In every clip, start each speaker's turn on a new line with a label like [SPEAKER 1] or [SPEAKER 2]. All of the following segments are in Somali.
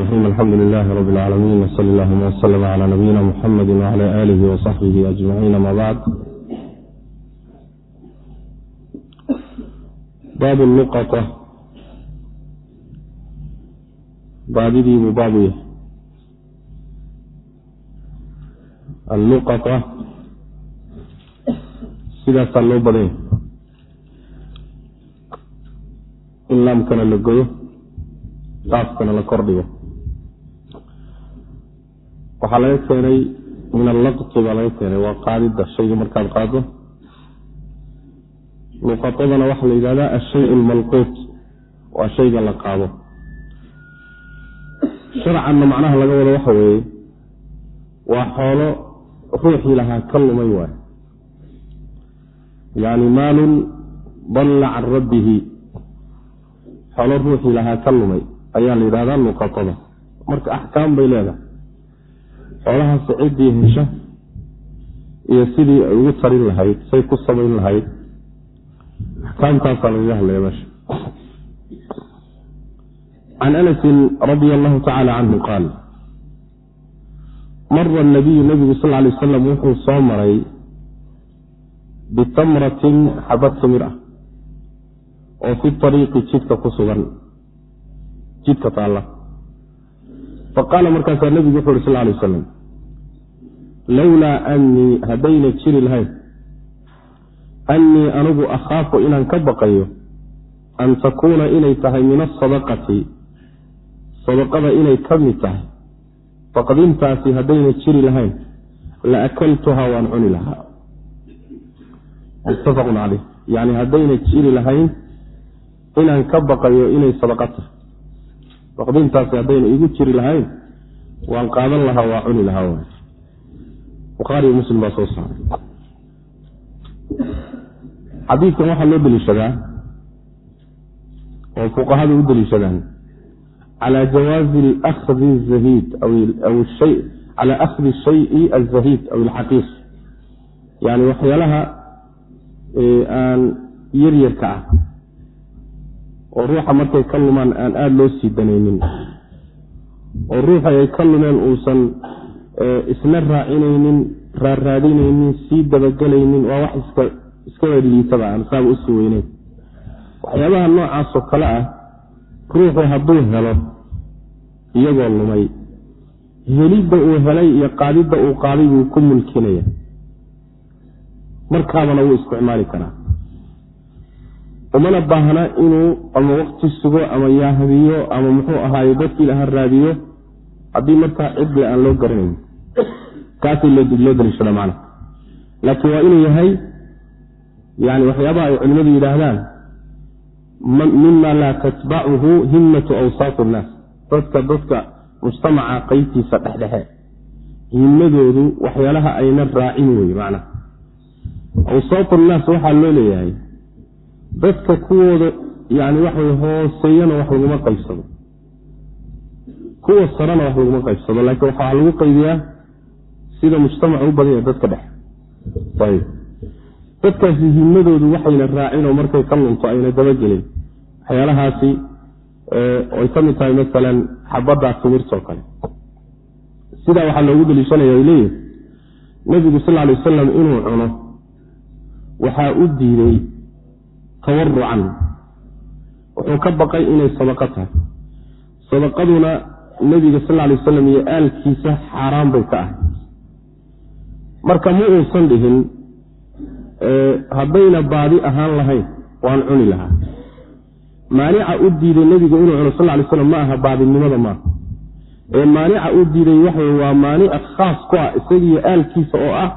[SPEAKER 1] الرحيم الحمد لله رب العالمين وصلى اللهم وسلم على نبينا محمد وعلى آله وصحبه أجمعين ما بعد باب اللقطة baadidii buu baabu yahay alluqata sidaasaa loo badanya in laamkana la goyo qaafkana la kordhigo waxaa laga keenay min allaqti baa laga keenay. Waa qaadidda shayga markaad qaado. Luqatadana waxaa la yidhahdaa ashay lmalquut waa shayga la qaado. Sharcanna macnaha laga wado waxa weeye waa xoolo ruuxii lahaa ka lumay waayo. Yacni maalun dalla can rabbihi. Xoolo ruuxii lahaa ka lumay. Ayaa la yidhahdaa luqatada marka axkaam bay leedahay xoolahaasi ciddii hesha iyo sidii ay ugu tarin lahayd say ku samayn lahayd. Axkaamtaasaa lagaga hadlaya meesha. Can anasin radia allahu tacala canhu qaal mara nabiyu nabigu sal lay wasalam wuxuu soo maray bitamratin xabad timir ah oo fi ariiqi jidka ku sugan jidka taalla faqaala markaasaa nebigu wuxu uhi sal lay wasalam lowlaa annii haddayna jiri lahayn annii anigu akhaafu inaan ka baqayo an takuuna inay tahay min asadaqati sadaqada inay ka mid tahay faqdintaasi haddayna jiri lahayn la akaltuhaa waan cuni lahaa. Muttafaqun caleyh yacni haddayna jiri lahayn inaan ka baqayo inay sadaqa tahay faqdintaasi haddayna igu jiri lahayn waan qaadan lahaa waa cuni lahaa waay. Bukhaariyo muslim baa soo saaray. Xadiidkan waxaa loo deliishadaa oo fuqahadu u deliishadaan cala jawaazi akhdi zahid cala akhdi shayi azahid aw alxaqiiq yani waxyaalaha aan yaryarka ah oo ruuxa markay ka lumaan aan aada loo sii danaynin. oo ruuxa ay ka lumeen uusan isna raacinaynin raarraadinaynin sii dabagelaynin waa wax iska iskaba liitaba aan saaba u sii weyneyn waxyaabaha noocaasoo kale ah ruuxu hadduu helo iyagoo lumay. Helidda uu helay iyo qaadidda uu qaaday buu ku mulkinaya. Markaabana wuu isticmaali karaa umana baahna inuu ama wakti sugo ama yaahabiyo ama muxuu ahaaye dadkii laha raadiyo haddii markaa cidle aan loo garanayn kaasay loo daliishada macna. Laakiin waa inuu yahay yani waxyaabaha ay culimmadu yidhaahdaan mima laa tatbacuhu himmatu awsaat nnaas. Dadka dadka mujtamaca qeybtiisa dhexdhexe himmadoodu waxyaalaha ayna raacin weye macnaha awsaat nnaas waxaa loo leeyahay dadka kuwooda yani waxaway hooseeyana wax laguma qaybsado. Kuwa sarena wax laguma qaybsado laakiin waxaa lagu qaybiyaa sida mujtamaca u badan yahay dadka dhexe. Ayb dadkaasi himmadoodu waxayna raacin oo markay ka lunto ayna dabagelin waxyaalahaasi ay ka mid tahay masalan xabaddaa timirtoo kale. Sidaa waxaa loogu daliishanaya ay leeyihi nebigu sal ly wasalam inuu cuno waxaa u diiday tawarucan wuxuu ka baqay inay sadaqo tahay. Sadaqaduna nebiga sal lay wasalam iyo aalkiisa xaaraan bay ka ahay marka ma uusan dhihin haddayna baadi ahaan lahayn waan cuni lahaa. Maanica u diiday nebigu inuu cuno sal lay slam ma aha baadinimada maaha ee maanica u diiday waxa waa maanica khaas ku ah isagiiyo aalkiisa oo ah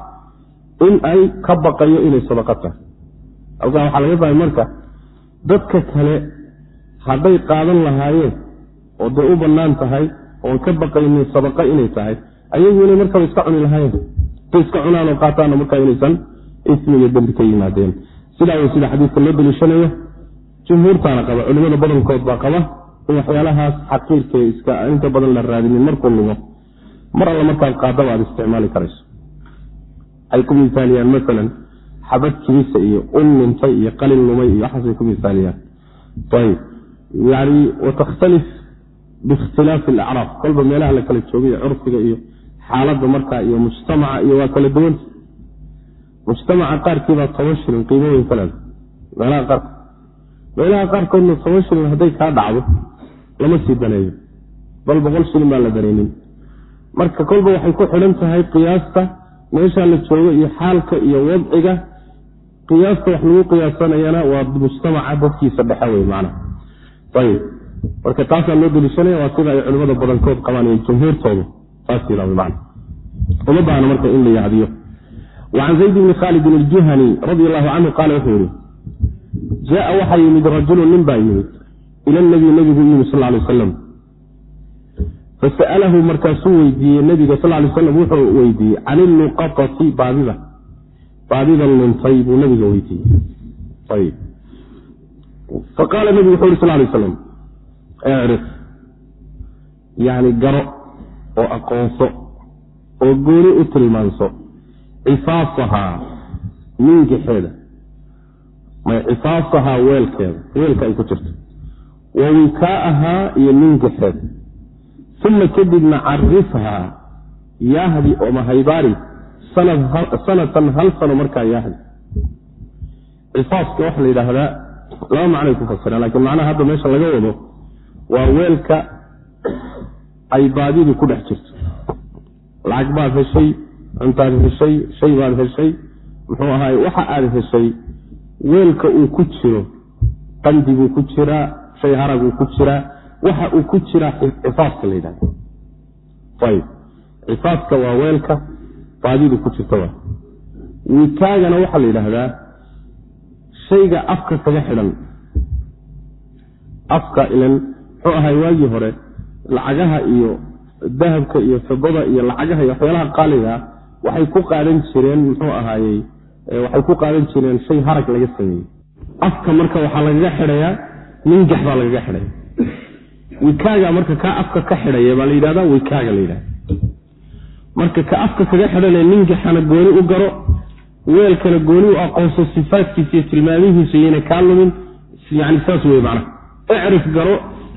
[SPEAKER 1] in ay ka baqayo inay sadaqo tahay halkaa waxaa laga fahmay marka dadka kale hadday qaadan lahaayeen oo day u bannaan tahay oon ka baqaynin sadaqa inay tahay ayagu inay markaba iska cuni lahaayeen. Intay iska cunaan oo qaataanna markaa inaysan ismiga dembi ka yimaadeen. Sidaa sida xadiidka loo daliishanayo jumhuurtaana qaba culimada badankood baa qaba in waxyaalahaas xaqiirka iska inta badan la raadinin markuu lumo. Mar alla markaad qaadaba aad isticmaali karayso. Ay ku maalan xabad kibisa iyo un luntay iyo qalin lumay iyo waxaasay ku misaaliyaan ayb yani wataktalif biikhtilaafi alacraaf kolba meelaha la kala joogay curfiga iyo xaaladda markaa iyo mujtamaca iyo waa kala duwanta mujtamaca qaarkiibaa toban shilin qiimo weyn ka leeda meelaha qaarkood meelaha qaarkoodna toban shilin hadday kaa dhacdo lama sii daneeyo. Bal boqol shilin baan la danaynin marka kolba waxay ku xidhan tahay qiyaasta meeshaa la joogo iyo xaalka iyo wadciga qiyaasta wax lagu qiyaasanayana waa mujtamaca dadkiisa dhexe wey macnaha. Ayib. Marka taasaa loo deliishanaya waa sida ay culimmada badankood qabaan iyo jumhuurtoodu saas yidhahdo macna uma baahna marka in la yahdiyo wacan zayd bni khaalidin aljuhani radi allahu canhu qaala wuxuu yihi jaaa waxaa yimid rajulun nin baa yimid ila nabiy nebigu yimid sal ly wasalam fasa'alahu markaasuu weydiiyey nebiga sal lay slam wuxuu weydiiyey can illuqatati baadida baadida luntay buu nabiga weydiiyey. Faqaala nebigu wuxu uri sal lay slam ecrif yani garo oo aqoonso oo gooni u tilmaanso cifaasahaa mingaxeeda may cifaasahaa weelkeeda. Weelka ay ku jirto. Wa wikaa'ahaa iyo mingaxeeda uma kadibna carifhaa yaahdi oo mahaybaari sanatan hal sano markaa yaahdi cifaaska waxaa la yidhaahdaa laba macnay ku fasiraan lakiin macnaha hadda meesha laga wado waa weelka ay baadidu ku dhex jirto. Lacag baad heshay cuntaad heshay shay baad heshay muxuu ahaay waxa aad heshay weelka uu ku jiro qandiguu ku jiraa shay haraguu ku jiraa waxa uu ku jiraa cifaaska la yidhahda ayib cifaaska waa weelka baadidu ku jirta wikaagana waxaa la yidhaahdaa shayga afka kaga xidhan afka ilan muxuu ahay waagii hore lacagaha iyo dahabka iyo fidada iyo lacagaha iyo waxyaalaha qaaligaa waxay ku qaadan jireen muxuu ahaayey waxay ku qaadan jireen shay harag laga sameeyey. Afka marka waxaa lagaga xidhayaa ningax baa lagaga xidhaya. Wikaaga marka kaa afka ka xidhaya baa la yidhahda wikaaga la yidhahda marka ka afka kaga xidhanaya ningaxana gooni u garo weelkana gooni u aqoonso sifaadkiisa iyo tilmaamihiisa iyana kaa lumin yani saas wey macnaha icrif garo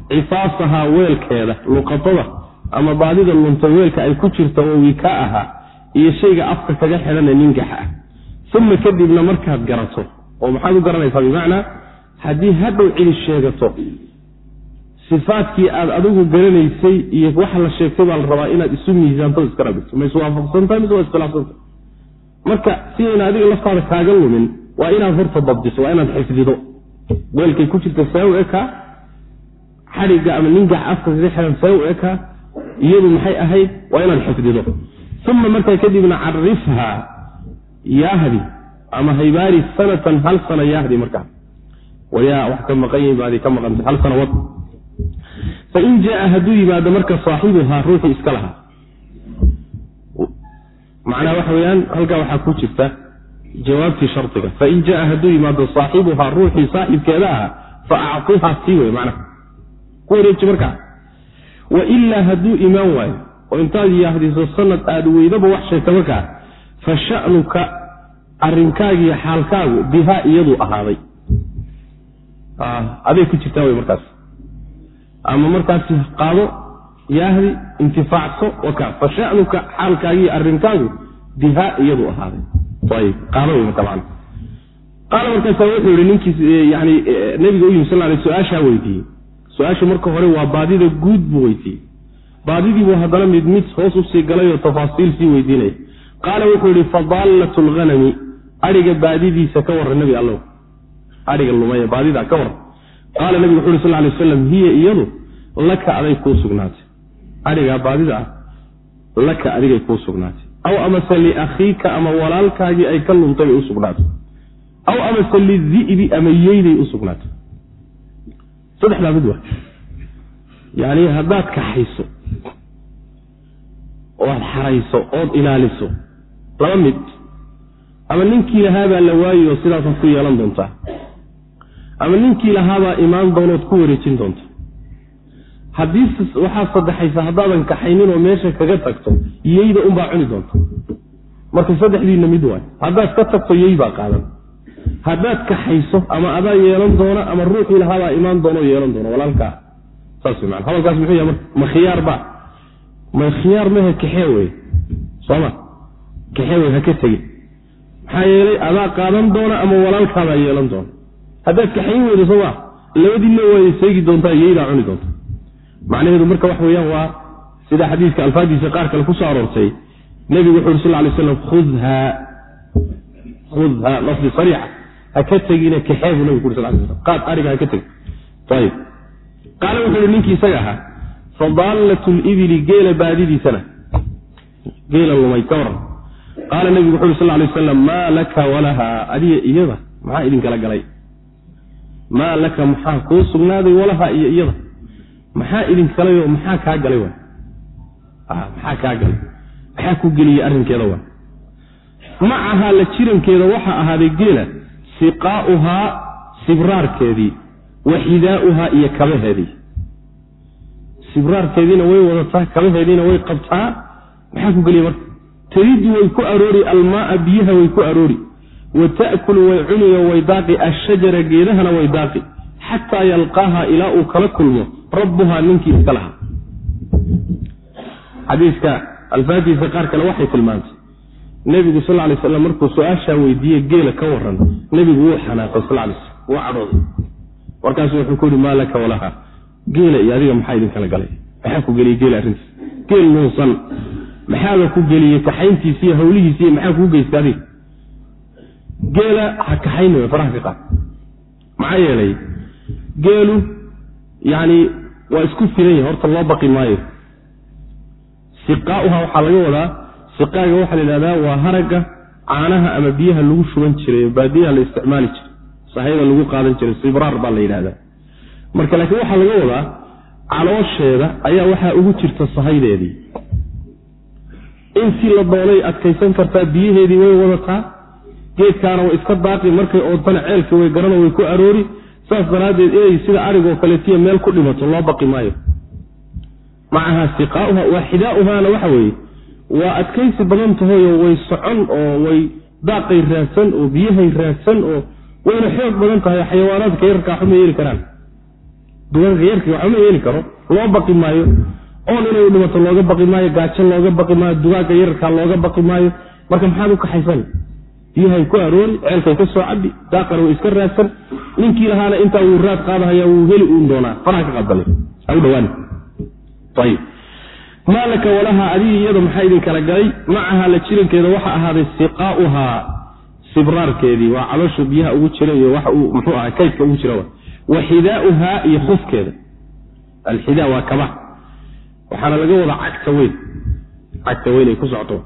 [SPEAKER 1] cifaasahaa weelkeeda luqatada ama baadida luntay weelka ay ku jirta oo wikaa ahaa iyo shayga afka kaga xidhana ningax ah uma kadibna markaad garato oo maxaad u garanaysaa bimacnaa haddii hadhow cidi sheegato sifaadkii aad adigu garanaysay iyo waxa la sheegtay baa la rabaa inaad isu miisaanto iska rabito ma iswaafaqsantahay mise waa iskhilaafsanta marka si ayna adiga laftaada kaaga lumin waa inaad horta dabdiso waa inaad xifdido. Weelkay ku jirta see u ekaa xadhigga ama ningax afka kaga xihan see u ekaa iyadu maxay ahayd? Waa inaad xifdido. Uma markaa kadibna carifhaa yaahdi ama haybaari sanatan hal sana yaahdi markaa. Waryaa wax ka maqan yihiin baadi ka maqantay hal sana wad fain jaaa hadduu yimaado marka saaxibuhaa ruuxii iska lahaa. Macnaha waxa weyaan halkaa waxaa ku jirta jawaabtii shardiga. Fain jaaa hadduu yimaado saaxibuhaa ruuxii saaxibkeeda ahaa fa acطihaa sii wey macnaha ku wareeji markaa. Wailaa hadduu imaan waayo oo intaad yaahdiso sanad aada weydaba wax sheegta markaa fa sha'nuka arrinkaagiiyo xaalkaagu bihaa iyaduu ahaaday. Aday ku jirtaa wey markaas ama markaasi qaado yaahdi intifaacso waka fa sha'nuka xaalkaagiiyo arrinkaagu bihaa iyaduu ahaaday. Qaala markaasa wuxuu yihi ninkii yani nebiga u yimi sal alay su'aashaa weydiiyey. Su'aasha marka hore waa baadida guud buu weydiiyey. Baadidiibuu haddana mid mid hoos u sii galay oo tafaasiil sii weydiinaya qaala wuxuu yihi fadaallat lghanami adhiga baadidiisa ka warran nebi allow. Adhiga lumaya baadida ka warran qaala nebigu wuxu uhi sal lay aslam hiya iyadu laka aday kuu sugnaatay. Adhigaa baadida ah laka adigay kuu sugnaatay. Aw amase liakhiika ama walaalkaagii ay ka luntay bay u sugnaatay. Aw amase lidi'bi ama yeyday u sugnaatay. Saddexdaa mid waa. Yani haddaad kaxayso oo aad xarayso ood ilaaliso laba mid. Ama ninkii lahaabaa la waayi oo sidaasaad ku yeelan doontaa ama ninkii lahaabaa imaan doonood ku wareejin doonta haddii waxaad saddexaysa haddaadan kaxaynin oo meesha kaga tagto yeyda unbaa cuni doonta marka saddexdiina mid waay. Haddaad ka tagto yey baa qaadan. Haddaad kaxayso ama adaa yeelan doona ama ruuxii lahaabaa imaan doonoo yeelan doona walaalkaa saas man hadalkaas muxuu yahay ma khiyaar ba ma khiyaar mahe kaxee wey sooma kaxee wey ha ka tegin. Maxaa yeelay adaa qaadan doona ama walaalkaadaa yeelan doona haddaad kaxayn weydo sooma labadiinna way seegi doontaa iyaydaa cuni doonta macnaheedu marka wax weeyaan waa sida xadiiska alfaadiisa qaar kale ku soo aroortay. Nebigu wuxu uri sal lay slam khudha khudha lafdi sariixa. Ha ka tegine kaxee buu nabig ku uri sal lay slam qaad ariga ha ka tegi. Ayib qaala wuxuu ihi ninkii isaga ahaa fadaallat libili geela baadidiisana. Geela lumay ka waran. Qaala nebigu wuxu uri sal lay wasalam maa laka walaha adiga iyada maxaa idinkala galay maa laka maxaa kuu sugnaaday walaha iyo iyada? Maxaa idinkalayoo maxaa kaa galay maxaa kaa galay? Maxaa ku geliyey arrinkeeda waa? Macahaa la jirankeeda waxaa ahaaday geela siqaa'uhaa sibraarkeedii wa xidaa'uhaa iyo kabaheedii. Sibraarkeediina way wadataa kabaheediina way qabtaa maxaa ku geliya marka? Taridu way ku aroori almaaa biyaha way ku aroori wa ta'kulu way cuniyo way daaqi ashajara geedahana way daaqi xataa yalqaaha ilaa uu kala kulmo rabbuhaa ninkii iska lahaa xadiiska alfaadiisa qaar kale waxay tilmaantay nebigu sal lay slam markuu su'aashaa weydiiye geela ka waran nebigu wuu xanaaqay sal lay slam wuu cadhooday markaasu wuxuu ku yihi maa laka walaha geela iyo adiga maxaa idinkala galay maxaa ku geliyey geela arrintiis geel nuusan maxaaba ku geliyey kaxayntiisi iyo hawlihiisi iyo maxaa kuu geystay adiga geela ha kaxayn faraha qaad maxaa yeelay geelu yani waa isku filan yahay horta loo baqi maayo. Siqaauha waxaa laga wadaa siqaaga waxaa la yidhahdaa waa haragga caanaha ama biyaha lagu shuban jiray baadiyaha la isticmaali jiray sahayda lagu qaadan jiray sibraar baa la yidhahdaa marka laakiin waxaa laga wadaa caloosheeda ayaa waxaa ugu jirta sahaydeedii. Intii la doonay adkaysan kartaa biyaheedii way wadataa geedkaana way iska daaqi markay oodtana ceelka way garano way ku aroori. Saas daraaddeed inay sida arigoo kaletiya meel ku dhimato loo baqi maayo. Macaha siqaauha waa xidaauhaana waxa weeye waa adkaysi badan tahoyo way socon oo way daaqay raadsan oo biyahay raadsan oo wayna xoog badan tahay xayawaanaadka yarkaa waxuma yeeli karaan. Dugaanka yarka waxuma yeeli karo loo baqi maayo. Oon inay dhimato looga baqi maayo gaajo looga baqi maayo dugaagga yarkaa looga baqi maayo. Marka maxaad u kaxaysan biyahay ku aroori ceelkay ka soo cabi daaqana way iska raadsan ninkii lahaana intaa wuu raad qaadahaya wuu heli uun doonaa. Faraha ka qadbale ha u ayib maa laka walaha adigii iyada maxaa idin galay? Macahaa la jirankeeda waxa ahaaday siqaauhaa sibraarkeedii. Waa caloosha biyaha ugu jira iyo waxa uu muxuu aha kaydka ugu jira wa xidaauhaa iyo khufkeeda. Alxida waa kaba. Waxaana laga wadaa cagta weyn. Cagta weyn ay ku socoto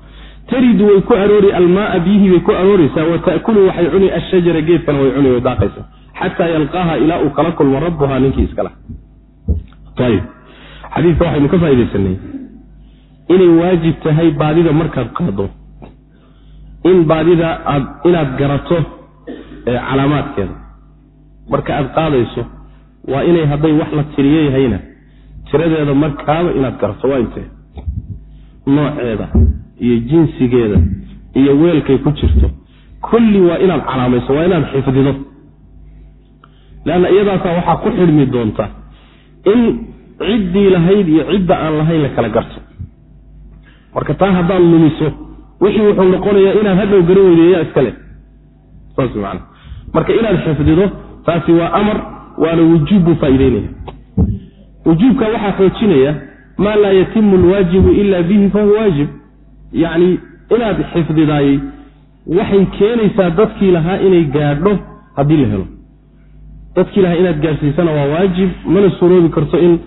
[SPEAKER 1] taridu way ku aroori almaaa biyihii bay ku arooreysaa wa ta'kulu waxay cuni ashajara geedkana way cuni way daaqaysaa. Xataa yalqaaha ilaa uu kala kulmo rabbuhaa ninkii iskala ayib xadiiska waxaynu ka faa'idaysanay inay waajib tahay baadida markaad qaado in baadida aad inaad garato calaamaadkeeda. Marka aad qaadayso waa inay hadday wax la tiriyo yahayna. Tiradeeda markaaba inaad garato waa intee? Nooceeda iyo jinsigeeda iyo weelkay ku jirto kulli waa inaad calaamayso waa inaad xifdido. Leanna iyadaasaa waxaa ku xidhmi doonta in ciddii lahayd iyo cidda aan lahayn la kala garto. Marka taa haddaad lumiso wixii wuxuu noqonayaa inaad hadhow garan weydeeyaa iska leh. Saas man marka inaad xifdido taasi waa amar waana wujuub buu faa'ideynaya wujuubka waxaa xoojinaya maa laa yatimu alwaajibu ila bihi fahuwa waajib yacni inaad xifdidaayey waxay keenaysaa dadkii lahaa inay gaadho haddii la helo. Dadkii lahaa inaad gaadhsiisana waa waajib mana suroobi karto in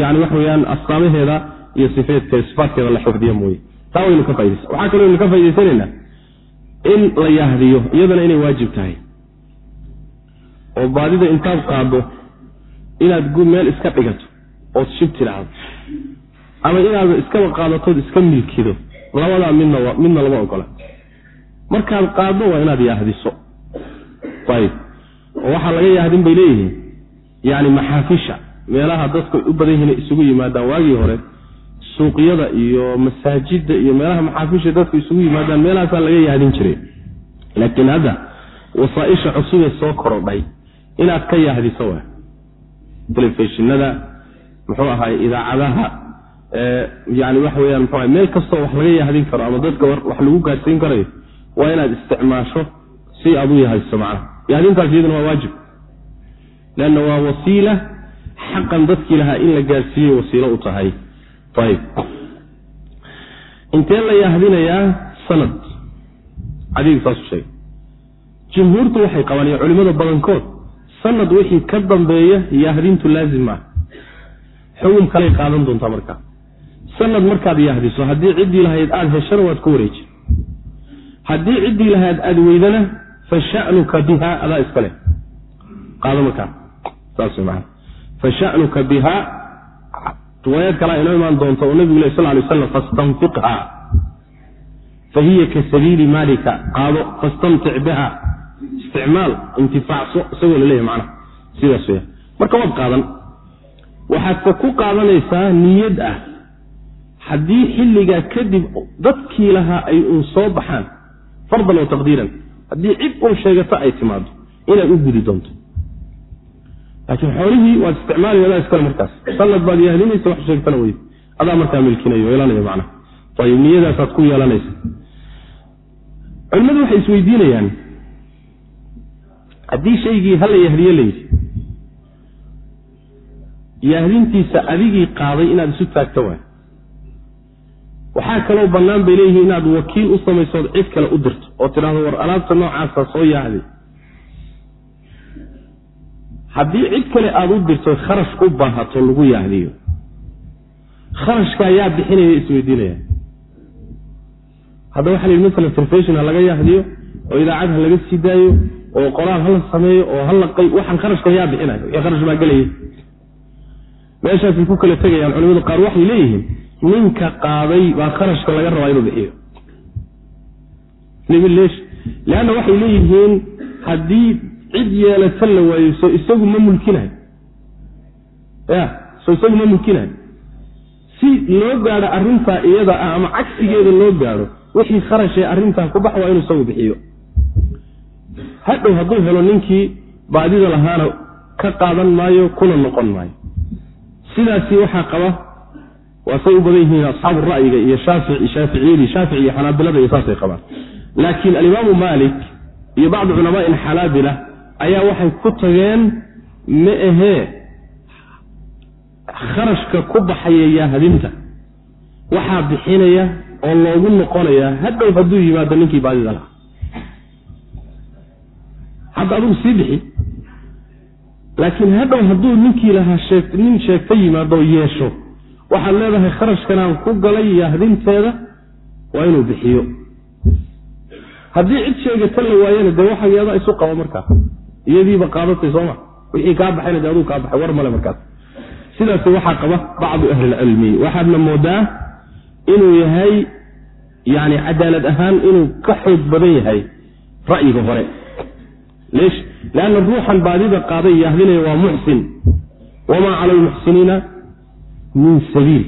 [SPEAKER 1] yani waxa weyaan astaamaheeda iyo sifeedke sifaadkeeda la xifdiyo mooye. Taa waynu ka faidaysa waxaa kaloo aynu ka faa'idaysanaynaa in la yahdiyo iyadana inay waajib tahay. Oo baadida intaad qaado inaad meel iska dhigato ood shib tidhaahdo ama inaad iskaba qaadatood iska milkido labadaa midna midna lama ogola. Markaad qaaddo waa inaad yahdiso ayib. Oo waxaa laga yahdin bay leeyihiin. Yani maxaafisha. Meelaha dadku u badan yihiin isugu yimaadaan waagii hore suuqyada iyo masaajidda iyo meelaha maxaafisha dadku isugu yimaadaan meelahaasaa laga yahdin jiray. Laakiin hadda wasaaisha cusubee soo korodhay inaad ka yahdiso wa telefishinada muxuu ahaay idaacadaha yani waxa weyaan mxu meel kastoo wax laga yahdin karo ama dadka wax lagu gaadhsiin karayo waa inaad isticmaasho si aad u yahayso macnaha yahdintaas iyaduna waa waajib. Leanna waa wasiila xaqan dadkii lahaa in la gaadhsiiyo wasiilo u tahay. Ayib intee la yahdinayaa sanad. Adiga saasu sheegay. Jumhuurtu waxay qabaan iyo culimmada badankood sanad wixii ka dambeeya yahdintu laazim maaha. Xugum kalay qaadan doontaa markaa sanad markaad yahdiso haddii ciddii lahayd aada heshana waad ku wareeji haddii ciddii lahayd aada weydana fa shanuka biha adaa iska leh. Qaado markaa. Saas maa fa shanuka biha riwaayaad kalaa inoo imaan doonta oo nabigu leh sal lay slam fastanfiqha. Fa hiya ka sabiili maalika. Qaado fastamtic biha. Isticmaal intifaacso isagoo laleeyahy macnaha. Sidaas weya marka waad qaadan. Waxaadse ku qaadanaysaa niyad ah haddii xilligaa kadib dadkii lahaa ay uun soo baxaan fardan wa taqdiiran haddii cid uun sheegato ay timaado inaad u gudi doonto. Laakiin xoolihii waad isticmaali adaa iskale markaas. Sanad baad yahdinaysa wax sheegtana wey adaa markaa milkinayo yeelanaya macnaha ayib niyadaasaad ku yeelanaysa. Culimmadu waxay isweydiinayaan haddii shaygii hala yahdiye layidhi yahdintiisa adigii qaaday inaad isu taagto waay waxaa kaloo bannaan bay leeyihiin inaad wakiil u samaysood cid kale u dirto oo tidhaahdo war alaabta noocaasa soo yaahday haddii cid kale aada u dirto kharash u baahato lagu yaahdiyo kharashkaa yaa bixinaya isweydiinaya hadda waxa la yidhi masalan telefishon ha laga yaahdiyo oo idaacad ha laga sii daayo oo qoraal hala sameeyo oo hala waxaan kharashkan yaa bixinayo wixii kharash baa gelaya meeshaasay ku kala tegayaan culimadu qaar waxay leeyihiin ninka qaaday baa kharashka laga rabaa inuu bixiyo. Leanna waxay leeyihiin haddii cid yeelata la waayo soo isagu ma mulkinayo ya soo isagu ma mulkinayo si loo gaadho arrintaa iyada ah ama cagsigeeda loo gaadho wixii kharashee arrintaa ku bax waa inuu isagu bixiyo. Hadhow hadduu helo ninkii baadida lahaana ka qaadan maayo kuna noqon maayo. Sidaasi waxaa qaba waa say u badan yihiin asxaabu ra'yiga iyo shaaficiyadii shaafici iyo xanaabilada iyo saasay qabaan. Laakiin alimaamu maalik iyo bacdu culamaai alxanaabila ayaa waxay ku tageen ma ahee kharashka ku baxaya yaahadinta waxaa bixinaya oo loogu noqonaya hadhow hadduu yimaado ninkii baadida lahaa. Hadda adigu sii bixi. Laakiin hadhow hadduu ninkii lahaa nin sheegta yimaado yeesho waxaad leedahay kharashkanaan ku galay yahdinteeda waa inuu bixiyo. Haddii cid sheegata la waayana dee waxa yadaa isu qabo markaas iyadiiba qaadatay sooma. Wixii kaa baxayna dee aduu kaa baxay war male markaas. Sidaas waxaa qaba bacdu ahlilcilmi waxaadna moodaa inuu yahay yani cadaalad ahaan inuu ka xoog badan yahay ra'yiga hore. Leanna ruuxan baadida qaaday yahdinaya waa muxsin. Wamaa cala almuxsiniina min sabiil.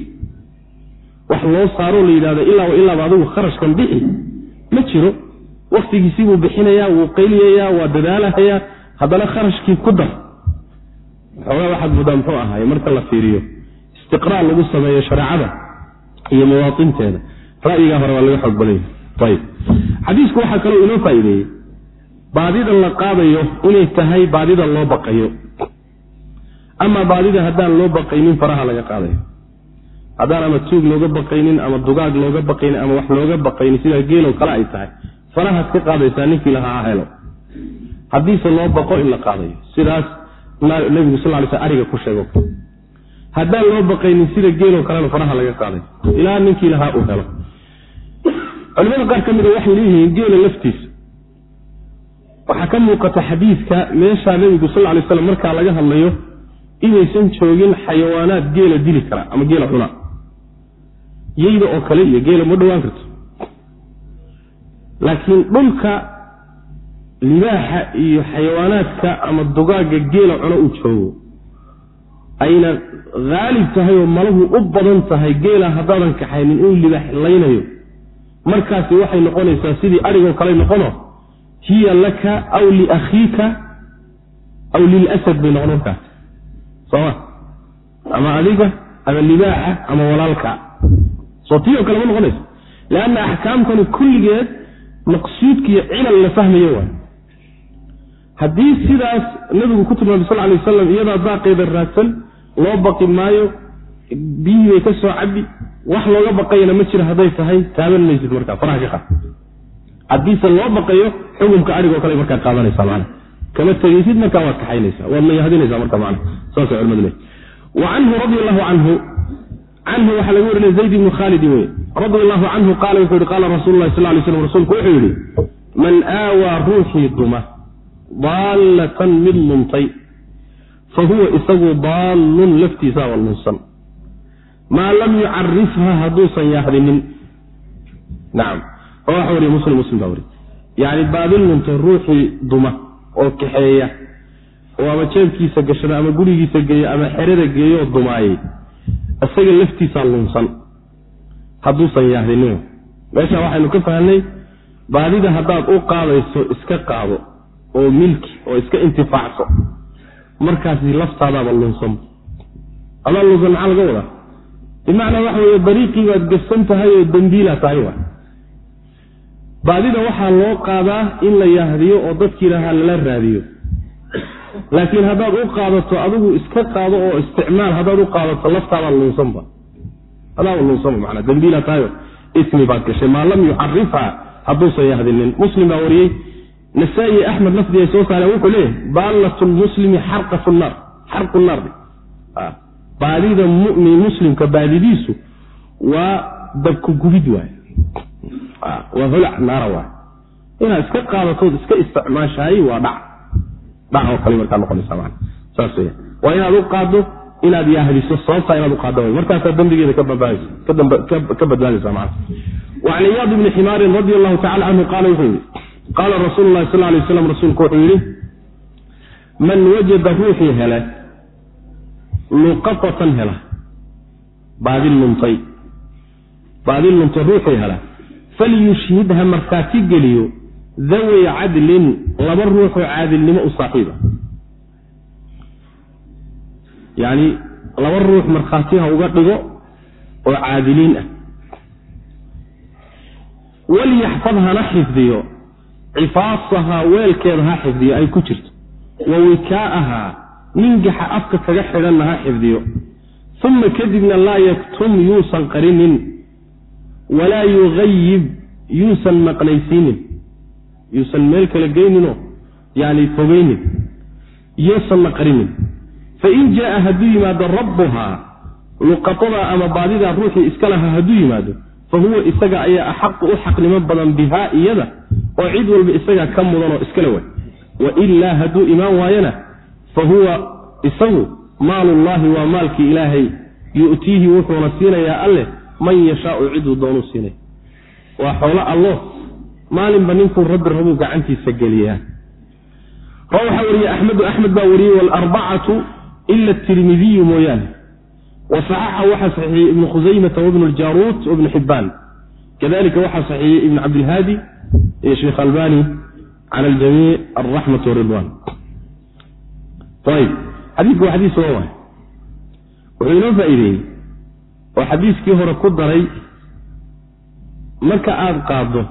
[SPEAKER 1] Wax loo saaroo la yidhahdo ilaa wa ilaaba adigu kharashkan bixi. Ma jiro. Waktigiisii buu bixinayaa wuu qayliyayaa waa dadaalahayaa haddana kharashkii ku dar. Xoogaa waxaad moodaa muxuu ahaay marka la fiiriyo. Istiqraa lagu sameeyo shareecada iyo mawaatinteeda. Ra'yigaa hore waa laga xoog badan yahay ayib. Xadiisku waxaa kaloo inoo faa'iideeyey. Baadida la qaadayo inay tahay baadida loo baqayo ama baadida haddaan loo baqaynin faraha laga qaadayo. Haddaan ama tuug looga baqaynin ama dugaag looga baqaynin ama wax looga baqaynin sidaa geelow kale ay tahay farahaad ka qaadaysaa ninkii lahaa ha helo. Haddiise loo baqo in la qaadayo sidaas nabigu sal lay sl ariga ku sheego. Haddaan loo baqaynin sida geeloo kalena faraha laga qaadayo ilaa ninkii lahaa uu helo. Culimada qaar ka mida waxay leeyihiin geela laftiisa. Waxaa ka muuqata xadiidka meeshaa nebigu sal lay slam markaa laga hadlayo inaysan joogin xayawaanaad geela dili kara ama geela cuna. Yeyda oo kale iyo geela ma dhowaan karto. Laakiin dhulka libaaxa iyo xayawaanaadka ama dugaagga geela cuno uu joogo ayna haalib tahay oo malahu u badan tahay geela haddaadan kaxaynin inuu libaax laynayo. Markaasi waxay noqonaysaa sidii adhigoo kale noqono hiya laka aw liakhiika aw lilasad bay noqon markaas soma ama adiga ama libaaxa ama walaalka. Soo tii oo kale ma noqonayso. Leanna axkaamtani kulligeed maqsuudkiiyo cilal la fahmayo waay haddii sidaas nabigu ku tilmaamay sal lay wasalam iyadaa daaqeeda raadsan loo baqi maayo biyihii bay ka soo cabi wax looga baqayana ma jiro hadday tahay taaban maysid markaa. Faraha qaad haddiise loo baqayo xukumka adhigoo kale markaa qaadanaysa man kama tegaysid markaa waad kaxaynaysa waad mayahadinaysa marka man saasay culimadu le wa canhu radi allahu canhu canhu waxaa laga warinaya zayd ibnu khaalidi wey radi allahu canhu qaala wuxuu yihi qaala rasuulu lahi sal lay slam rasuulku wuxuu yidhi man aawaa ruuxii duma daallatan mid luntay fa huwa isagu daallun laftiisa waa lunsan. Maa lam yucarifha hadduusan yaahdinin nacam waxa wariye muslim muslim baa wariye yacni baadin luntay ruuxii duma oo kaxeeya oo ama jeebkiisa gashada ama gurigiisa geeya ama xerada geeyo oo dumaayay isaga laftiisaa lunsan hadduusan yaahdinin meesha waxaynu ka fahnay baadida haddaad u qaadayso iska qaado oo milki oo iska intifaacso. Markaasi laftaadaaba lunsan adaa lunsan maxaa laga wadaa? Bimacnaa waxa weeye dariiqii baad gafsan tahay oo dembiila tahay wa baadida waxaa loo qaadaa in la yahdiyo oo dadkii lahaa lala raadiyo. Laakiin haddaad u qaadato adigu iska qaado oo isticmaal haddaad u qaadato laftaadaa lunsanba adaaba lunsanba manaa dembiila tahayo ismi baad gashay maa lam yuxarifha hadduusan yahdinin muslim baa wariyey nasaa-i axmed lafdi ay soo saareen wuxuu leeyahay baallat lmuslimi xarqatu naar xarqu naar baadida mumin muslimka baadidiisu waa dabku gubid waay waa holac naara waay. Inaad iska qaadatood iska isticmaashahay waa dhac. Dhac oo kale markaa noqonaysa man saas weya waa inaad u qaaddo inaad yahdiso sababtaa inaad u qaaddo way. Markaasaa dembigeeda ka badbaadaysa man wacan iyaad ibni ximaarin radi allahu tacala canhu qaala wuxuu yihi qaala rasuulu lahi sal lay slam rasuulku wuxuu yidhi man wajada ruuxii hele luqatatan hela baadi luntay. Baadi luntay ruuxii hela falyushhidha markhaati geliyo daway cadlin laba ruuxoo caadilnimo u saaxiiba yacni laba ruux markhaatiha uga dhigo oo caadiliin ah walyaxfad hana xifdiyo cifaasahaa weelkeeda ha xifdiyo ay ku jirto wa wikaa'ahaa ningaxa afka kaga xidhanna ha xifdiyo uma kadibna laa yaktum yuusan qarinin walaa yugayib yuusan maqnaysiinin. Yuusan meel kala geyninoo yani fogeynin yuusanna qarinin fain jaaa hadduu yimaado rabbuhaa luqatadaa ama baadidaa ruuxii iska lahaa hadduu yimaado fa huwa isaga ayaa axaqu u xaqnimo badan bihaa iyada oo cid walba isagaa ka mudan oo iskale way wailaa hadduu imaan waayana fa huwa isagu maalullaahi waa maalkii ilaahay yu'tiihi wuxuuna siinayaa alleh man yashaau ciduu doonuu siinay. Waa xoolo allo maalinba ninkuu rabbi rabuu gacantiisa geliyaa. Waxaa wariyey axmedu axmed baa wariyey walarbacatu ila tirmidiyu mooyaane. Wa saxaxa waxaa saxiixiyey ibnu khusaymata wabnu ljaruut wabnu xibbaan kadalika waxaa saxiixiyey ibnu cabdilhaadi iyo sheekh albani cala aljamiic alraxmat waridwan ayb xadiidku waa xadiis waa waay. Wuxuu inoo faa'iideeyey oo xadiiskii hore ku daray marka aada qaaddo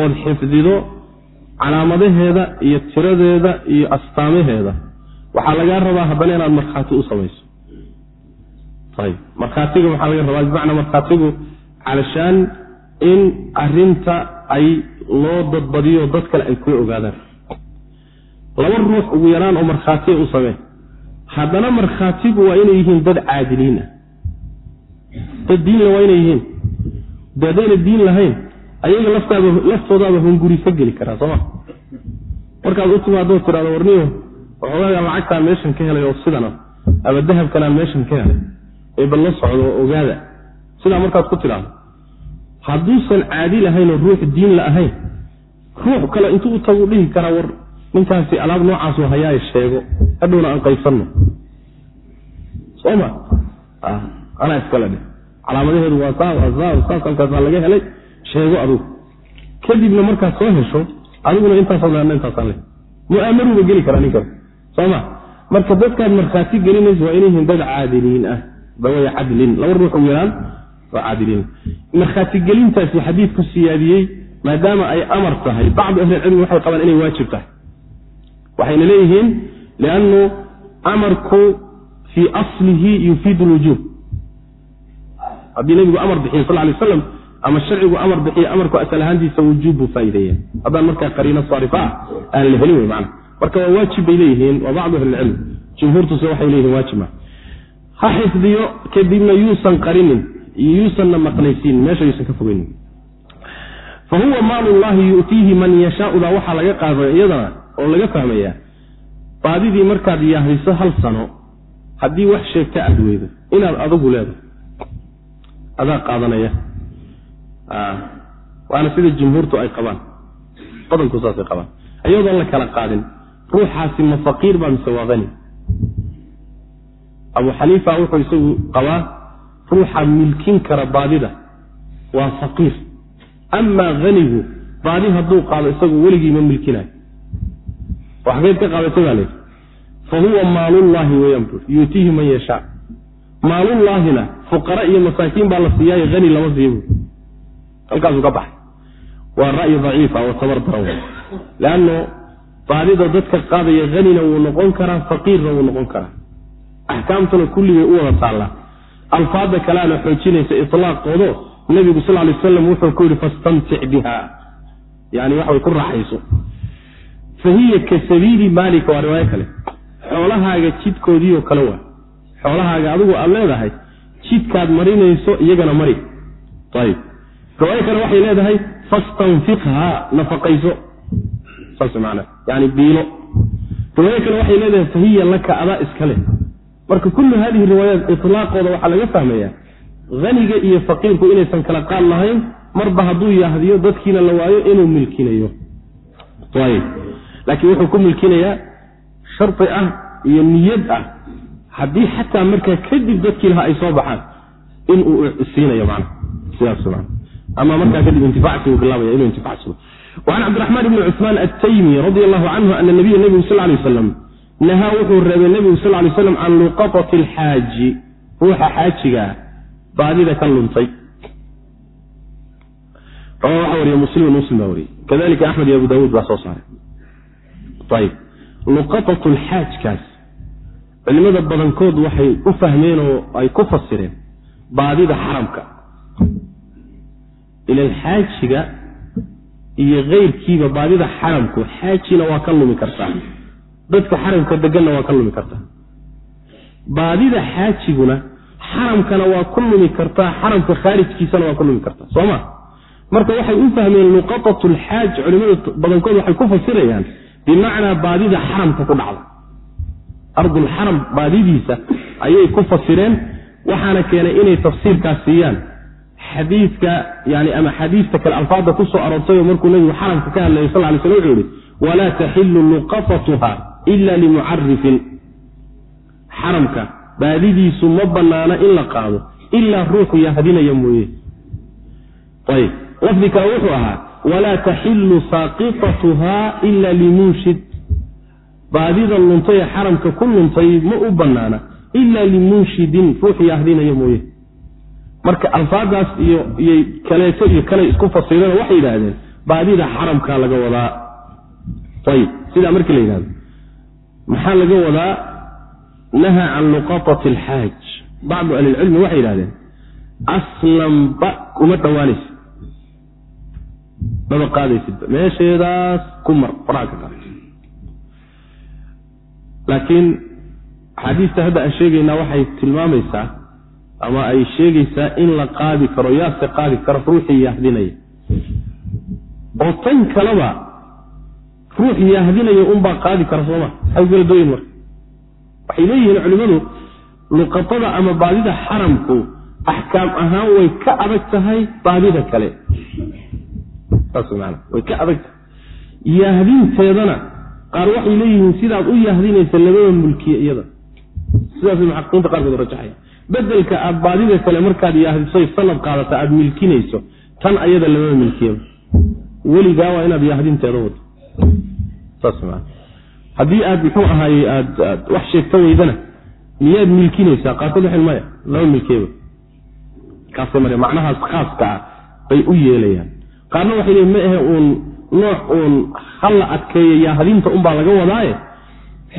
[SPEAKER 1] ood xifdido calaamadaheeda iyo tiradeeda iyo astaamaheeda waxaa lagaa rabaa haddana inaad markhaati u samayso. Ayb markhaatiga waxaa laga rabaa bimacnaa markhaatigu calashaan in arinta ay loo dadbadiyo dad kale ay kula ogaadaan. Laba ruux ugu yaraan oo markhaatiya u samee. Haddana markhaatigu waa inay yihiin dad caadiliin ah dad diinla waa inay yihiin de haddayna diin lahayn. Ayaga laftaada laftoodaaba hunguri ka geli karaa sooma markaad u timaadoo tidhahdo warniyo waxoogaga lacagtaan meeshan ka helay oo sidana ama dahabkanaan meeshan ka helay ee bal la socdo oo ogaada. Sidaa markaad ku tidhaahdo. Hadduusan caadi lahayn oo ruux diin la ahayn ruux kale intuu u tagu dhihi karaa war ninkaasi alaab noocaasu hayaay sheego hadhowna aan qaybsanno. Soma anaa iskale dhe calaamadaheedu waa saas halkaasaa laga helay. Sheego adugu. Kadibna markaad soo hesho adiguna intaasoo leana intaasaan le mu'aamaruuba geli karaa ninkan sooma marka dadkaad markhaati gelinaysa waa inay dad caadiliin ah. Dawaya cadlin laba ruux yaraan oo caadiliin. Markhaatigelintaasi xadiidku siyaadiyey maadaama ay amar tahay. Bacdu ahlicilmi waxay qabaan inay waajib tahay. Waxayna leeyihiin liannu amarku fii aslihi yufiidu lwujuub haddii nebigu amar bixiye sal lay aslam ama sharcigu amar bixiye amarku asal ahaantiisa wujuub buu faa'ideeya haddaan markaa qariino saarifa ah aan la helin wey macana marka waa waajib bay leeyihiin waa bacdu ahlicilm jumhuurtuse waxay leeyihiin waajib ma ha xifdiyo kadibna yuusan qarinin yuusanna maqnaysiin meesha yuusan ka fogeynin fa huwa maalullahi yu'tiihi man yashaauda waxaa laga qaada iyadana oo laga fahmayaa baadidii markaad yahayso hal sano haddii wax sheegta aada weydo inaad adugu leedahay adaa qaadanaya. Waana sida jumhuurtu ay qabaan. Badanku saasay qabaan. Iyadoon la kala qaadin ruuxaasi ma faqiir baa mise waa hani abu xaniifa wuxuu isagu qabaa ruuxa milkin kara baadida waa faqiir. Amaa hanigu baadi hadduu qaado isagu weligii ma milkinayo oo xageed ka qaadatay baa layidhi fa huwa maalullaahi weeyaan bui yuutiihi man yashaa maalullaahina fuqara iyo masaakiin baa la siiyaayo hani lama siiya bu halkaasuu ka baxay. Waa ra'yi daciifa oo tabar daran leanno baadida dadka qaadaya hanina wuu noqon karaa faqiirna wuu noqon karaa. Axkaamtuna kulligay u wada taallaa alfaada kaleana xoojinaysa ilaaqoodo nebigu sal lay aslam wuxuu ku yidhi fastamtic biha. Yani waxaway ku raaxayso fa hiya ka sabiili maalika waa riwaayo kale. Xoolahaaga jidkoodiioo kale waa xoolahaaga adigu aad leedahay jidkaad marinayso iyagana mari. Ayib riwaayo kale waxay leedahay fastanfiqha nafaqayso. Saas maana yani biilo. Riwaayo kale waxay leedahay fahiya laka adaa iskale marka kullu hadihi riwaayaat ilaaqooda waxaa laga fahmayaa haniga iyo faqiirku inaysan kala qaad lahayn marba hadduu yahdiyo dadkiina la waayo inuu milkinayo. Ayb laakiin wuxuu ku milkinayaa shardi ah iyo niyad ah haddii xataa markaa kadib dadkii lahaa ay soo baxaan inuu siinayo man sidaas man ama markaa kadib intifacsi uu bilaabaya inuu intifacsigo وعن cabdiraxmaan ibni cusmaan altaymi radi allahu canhu ana nabiya nebigu sal lay waslam nahaa wuxuu reebay nebigu sal lay slam can luqaطati alxaaji ruuxa xaajigaa baadida ka luntay rawa waxaa wariye muslimun muslim baa wariyey kadalika axmed iyo abu daawuud baa soo saaray ayb luqaطatu lxaajkaas culimada badankood waxay u fahmeen oo ay ku fasireen baadida xaramka. Ilan xaajiga iyo keyrkiiba baadida xaramku xaajina waa ka lumi kartaa dadka xaramka deganna waa ka lumi kartaa baadida xaajiguna xaramkana waa ku lumi kartaa xaramka khaarijkiisana waa ku lumi kartaa soo ma? Marka waxay u fahmeen luqatat lxaaj culimada badankood waxay ku fasirayaan bimacnaa baadida xaramka ku dhacda ardulxaram baadidiisa ayay ku fasireen waxaana keenay inay tafsiirkaas siiyaan. Xadiidka yani ama xadiista kale alfaadda ku soo aroortayoo markuu nebigu xaramka ka hadlayay sal lay sl wuxuu yihi walaa taxilu luqatatuha ila limucarifin xaramka baadidiisu ma banaana in la qaado ilaa ruuxu yahdinaya mooye. Ayb lafdi kale wuxuu ahaa walaa taxilu saaqitatuha ila limunshid baadida luntay xaramka ku luntay ma u banaana ila limunshidin ruux yahdinaya mooye. Marka alfaadaas iyo iyo kaleeto iyo kale isku fasireen waxay yidhaahdeen baadida xaramka laga wadaa. Ayib sidaa markii la yidhahdo. Maxaa laga wadaa? Naha can luqaطati alxaaj. Bacdu ahlilcilmi waxay yidhahdeen aslanba uma dhowaanaysid maba qaadaysidba meesheedaas ku mar faraha ka qaad laakiin axaadiista hadda aan sheegaynaa waxay tilmaamaysaa ama ay sheegaysaa in la qaadi karo yaase qaadi karo ruuxii yahdinaya oo tan kaleba ruux yahdinaya unbaa qaadi kara sooma ay galadooyin marka? Waxay leeyihiin culimmadu luqatada ama baadida xaramku axkaam ahaan way ka adag tahay baadida kale. Saas way ka adag tahay. Yahdinteedana qaar waxay leeyihiin sidaad u yahdinaysa labada mulkiya iyada. Sidaasay muxaqiqiinta qaarkood rajaxaya. Bedelka aad baadida kale markaad yahdisay sanad qaadata aada milkinayso tan ayada labada milkiyaba weligaa waa inaad yahdinteeda wado. Haddii aad muxuu ahaaye aad aad wax sheegto weydana miyaad milkinaysaa? Qaarkood waxay maya lama milkeeba kaasay mare macnahaas khaaska ah bay u yeelayaan. Qaarna waxay leeyiin ma ahe uun nooc uun halla adkeeya yaa hadinta unbaa laga wadaaye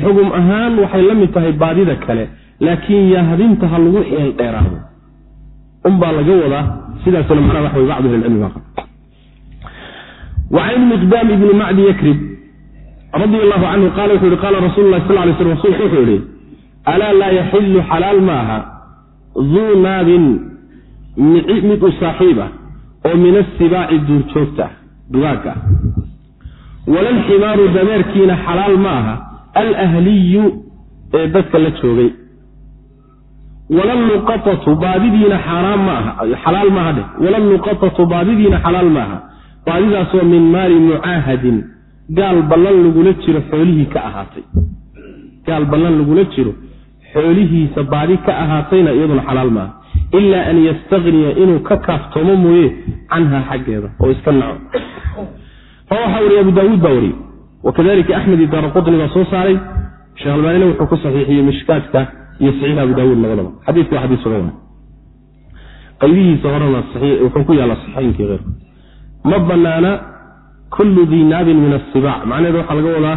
[SPEAKER 1] xugum ahaan waxay la mid tahay baadida kale laakiin yaa hadinta ha lagu xeel dheeraado. Unbaa laga wadaa sidaasna macnaha waxa way bacdu ahlicilmi baa qaba wacan miqdaam ibni macdi yakrib radi allahu canhu qaala wuxuu yihi qaala rasuulu lah sal lay sl rsulku wuxuu yihi alaa laa yaxilu xalaal maaha duu naabin mid u saaxiib ah oo min asibaaci duurjoogta ah dugaagga ah walalximaaru dameerkiina xalaal ma aha alahliyu ee dadka la joogay. Walalluqatatu baadidiina xaaraam maaha xalaal maaha dheh walalluqatatu baadidiina xalaal maaha baadidaasoo min maali mucaahadin gaal ballan lagula jiro xoolihii ka ahaatay. Gaal ballan lagula jiro xoolihiisa baadi ka ahaatayna iyaduna xalaal maaha ilaa an yastaqniya inuu ka kaaftoomo mooye canha xaggeeda oo iska naco. Fa waxaa wariye abu daawuud baa wariyey wakadalika axmed idaara qutni baa soo saaray. Sheekh albaanina wuxuu ku saxiixiyey mishkaadka iyo saxiix abu daawuud labadaba. Xadiiska waa xadiis sugan qaybihiisa horena wuxuu ku yaalla saxiinkii keyrka ma banaana kullu dii naabin min asibaac macnaheeda waxaa laga wadaa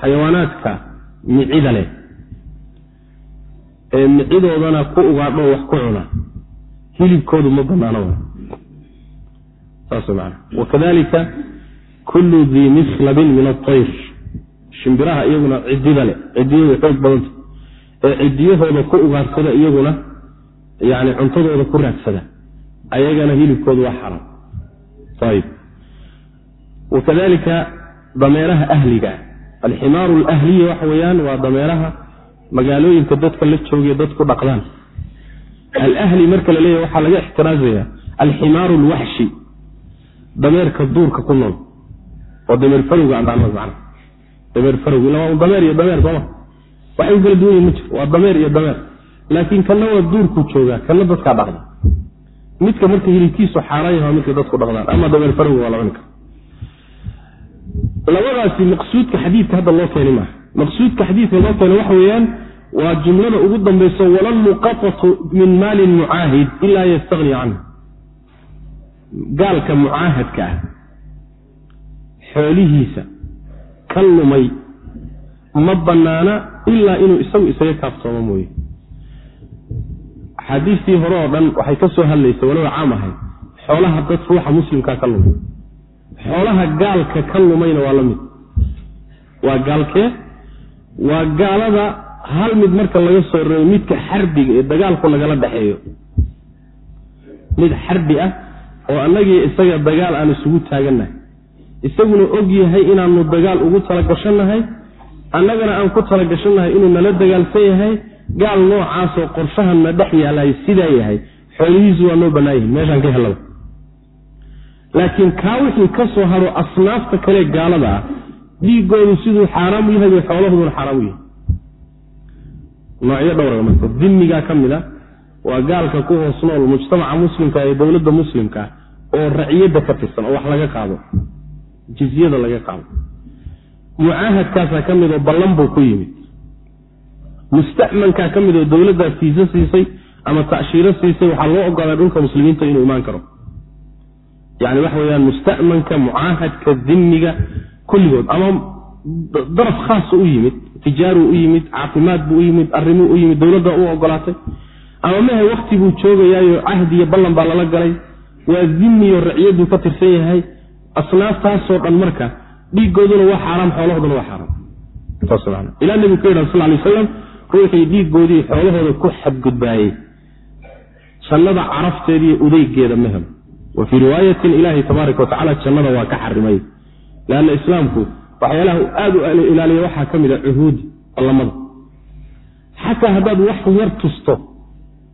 [SPEAKER 1] xayawaanaadka micida leh ee micidoodana ku ugaadho wax ku cuna. Hilibkoodu ma banaano wakadalika kullu dii mislabin min atayr shimbiraha iyaguna cidida leh. Cidiyadu xoog badanta. Ee cidiyahooda ku ugaarsada iyaguna yani cuntadooda ku raagsada ayagana hilibkoodu waa xaraam. Ayb wakadalika dameeraha ahliga. Alximaaru alahliya waxa weeyaan waa dameeraha magaalooyinka dadka la joogiya dadku dhaqdaan alahli marka la leeyahy waxaa laga ixtiraazaya alximaaru alwaxshi dameerka duurka ku nool oo dameer farowga andhaanad macna dameer farowg ila un dameer iyo dameer sooma waxay u kala duwan ma jiro waa dameer iyo dameer. Laakiin kanna waa duurku joogaa kanna dadkaa dhaqda. Midka marka hilibkiisu xaaraan yaha midka dadku dhaqdaan. Ama dameer farowga waa la cuni kara labadaasi maqsuudka xadiidka hadda loo keeni maaha maqsuudka xadiidka loo keena waxa weeyaan waa jumlada ugu dambayso walalluqatatu min maalin mucaahid ilaa yastagni canhu. Gaalka mucaahadka ah xoolihiisa ka lumay ma banaana ilaa inuu isagu isaga kaaftoomo mooye. Axaadiistii hore oo dhan waxay ka soo hadlaysay walow caam ahay xoolaha dad ruuxa muslimkaa ka lumay. Xoolaha gaalka ka lumayna waa la mid. Waa gaalkee waa gaalada hal mid marka laga soo reebo midka xarbiga ee dagaalku nagala dhexeeyo mid xarbi ah oo annagii isaga dagaal aan isugu taagannahay isaguna og yahay inaanu dagaal ugu talagashannahay annagana aan ku talagashannahay inuu nala dagaalsan yahay. Gaal noocaasoo qorshahanna dhex yaalahay sidaa yahay. Xoolihiisu waa noo bannaan yihiin meeshaan ka helaba laakiin kaa wixii ka soo haro asnaafta kale gaalada ah dhiigoodu siduu xaaraam u yahay bay xoolahooduna xaaraam u yahay. Noocyo dhowra marka. Dimigaa ka mid a waa gaalka ku hoos nool mujtamaca muslimka ee dowladda muslimka oo raciyadda ka tirsan oo wax laga qaado. Jizyada laga qaado. Mucaahadkaasaa ka mid oo ballan buu ku yimid. Musta'mankaa ka mid oo dowladdaa fiisa siisay ama tacshiiro siisay waxaa loo ogolaa dhulka muslimiinta inuu imaan karo. Yani waxa weyaan musta'manka mucaahadka dimiga kulligood ama daraf khaasa u yimid tijaaruu u yimid caafimaad buu u yimid arrimuu u yimid dowladda u ogolaatay. Ama mehe wakti buu joogayaayo cahdi iyo ballan baa lala galay. Waa dimiyo raciyaduu ka tirsan yahay. Asnaaftaasoo dhan marka dhiigooduna waa xaaraam xoolahooduna waa xaaraam. Ilaa nebigu ka yidhah sal lay aslam ruuxii dhiigoodii xoolahooda ku xadgudbaayey jannada carafteeda iyo udeygeeda ma helo. Wa fii riwaayatin ilaahi tabaaraka watacala jannada waa ka xarimay leanna islaamku waxyaalaha aada u ilaaliya waxaa ka mid a cuhuudi ballamada xataa haddaad wax yar tusto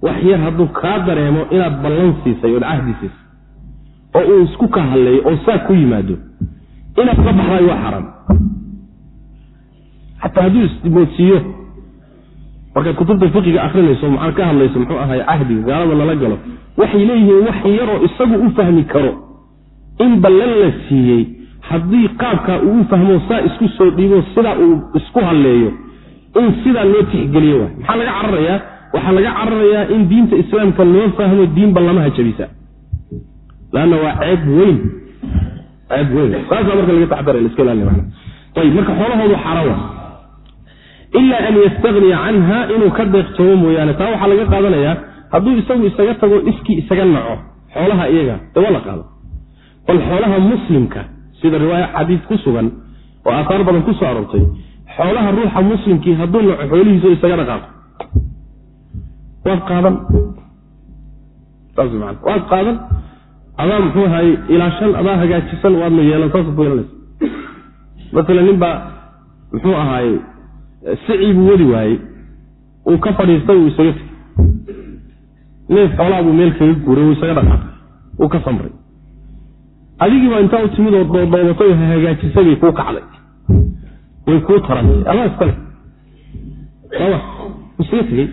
[SPEAKER 1] wax yar hadduu kaa dareemo inaad ballan siisay ood cahdi siisay oo uu isku ka hadleeyo oo saa ku yimaado inaad ka baxdaay waa xaram xataa hadduu ismoodsiiyo markaad kutubta fiqiga akrinayso maxaa ka hadlayso muxuu ahay cahdiga gaalada lala galo waxay leeyihiin wax yaroo isagu u fahmi karo in ballan la siiyey haddii qaabkaa uu fahmo saa isku soo dhiibo sidaa uu isku halleeyo in sidaa loo tixgeliyo waay maxaa laga cararayaa? Waxaa laga cararayaa in diinta islaamka loo fahmo diin ballamaha jabisa. Lanna waa ceeb weyn. Ceeb weyn. Saasaa marka laga taxdara iska ilaaliy mana ayib marka xoolahoodu xaarawa ilaa an yastagniya canha inuu ka deeqtoomo mooyaane. Taa waxaa laga qaadanayaa hadduu isagu isaga tago iskii isaga naco. Xoolaha iyaga waa la qaado. Bal xoolaha muslimka sida riwaaya xadiid ku sugan oo aaaar badan ku soo aroortay xoolaha ruuxa muslimkii hadduu naco xoolihiisu isaga dhaqaaqo waad qaadan. Saasman waad qaadan. Adaa muxuu ahaye ilaa shan adaa hagaajisan waadna yeelan saasa ku maala nin baa muxuu ahaaye sicii buu wadi waayey uu ka fadhiistay uu isaga tegey neef xoolaa buu meel kaga guuray uu isaga dhaqaaqay uu ka samray adigiibaa intaa u timid oo doodoobatay oo hagaajisay bay kuu kacday. Way kuu tarantay. Adaa iskale soma isaga tegey.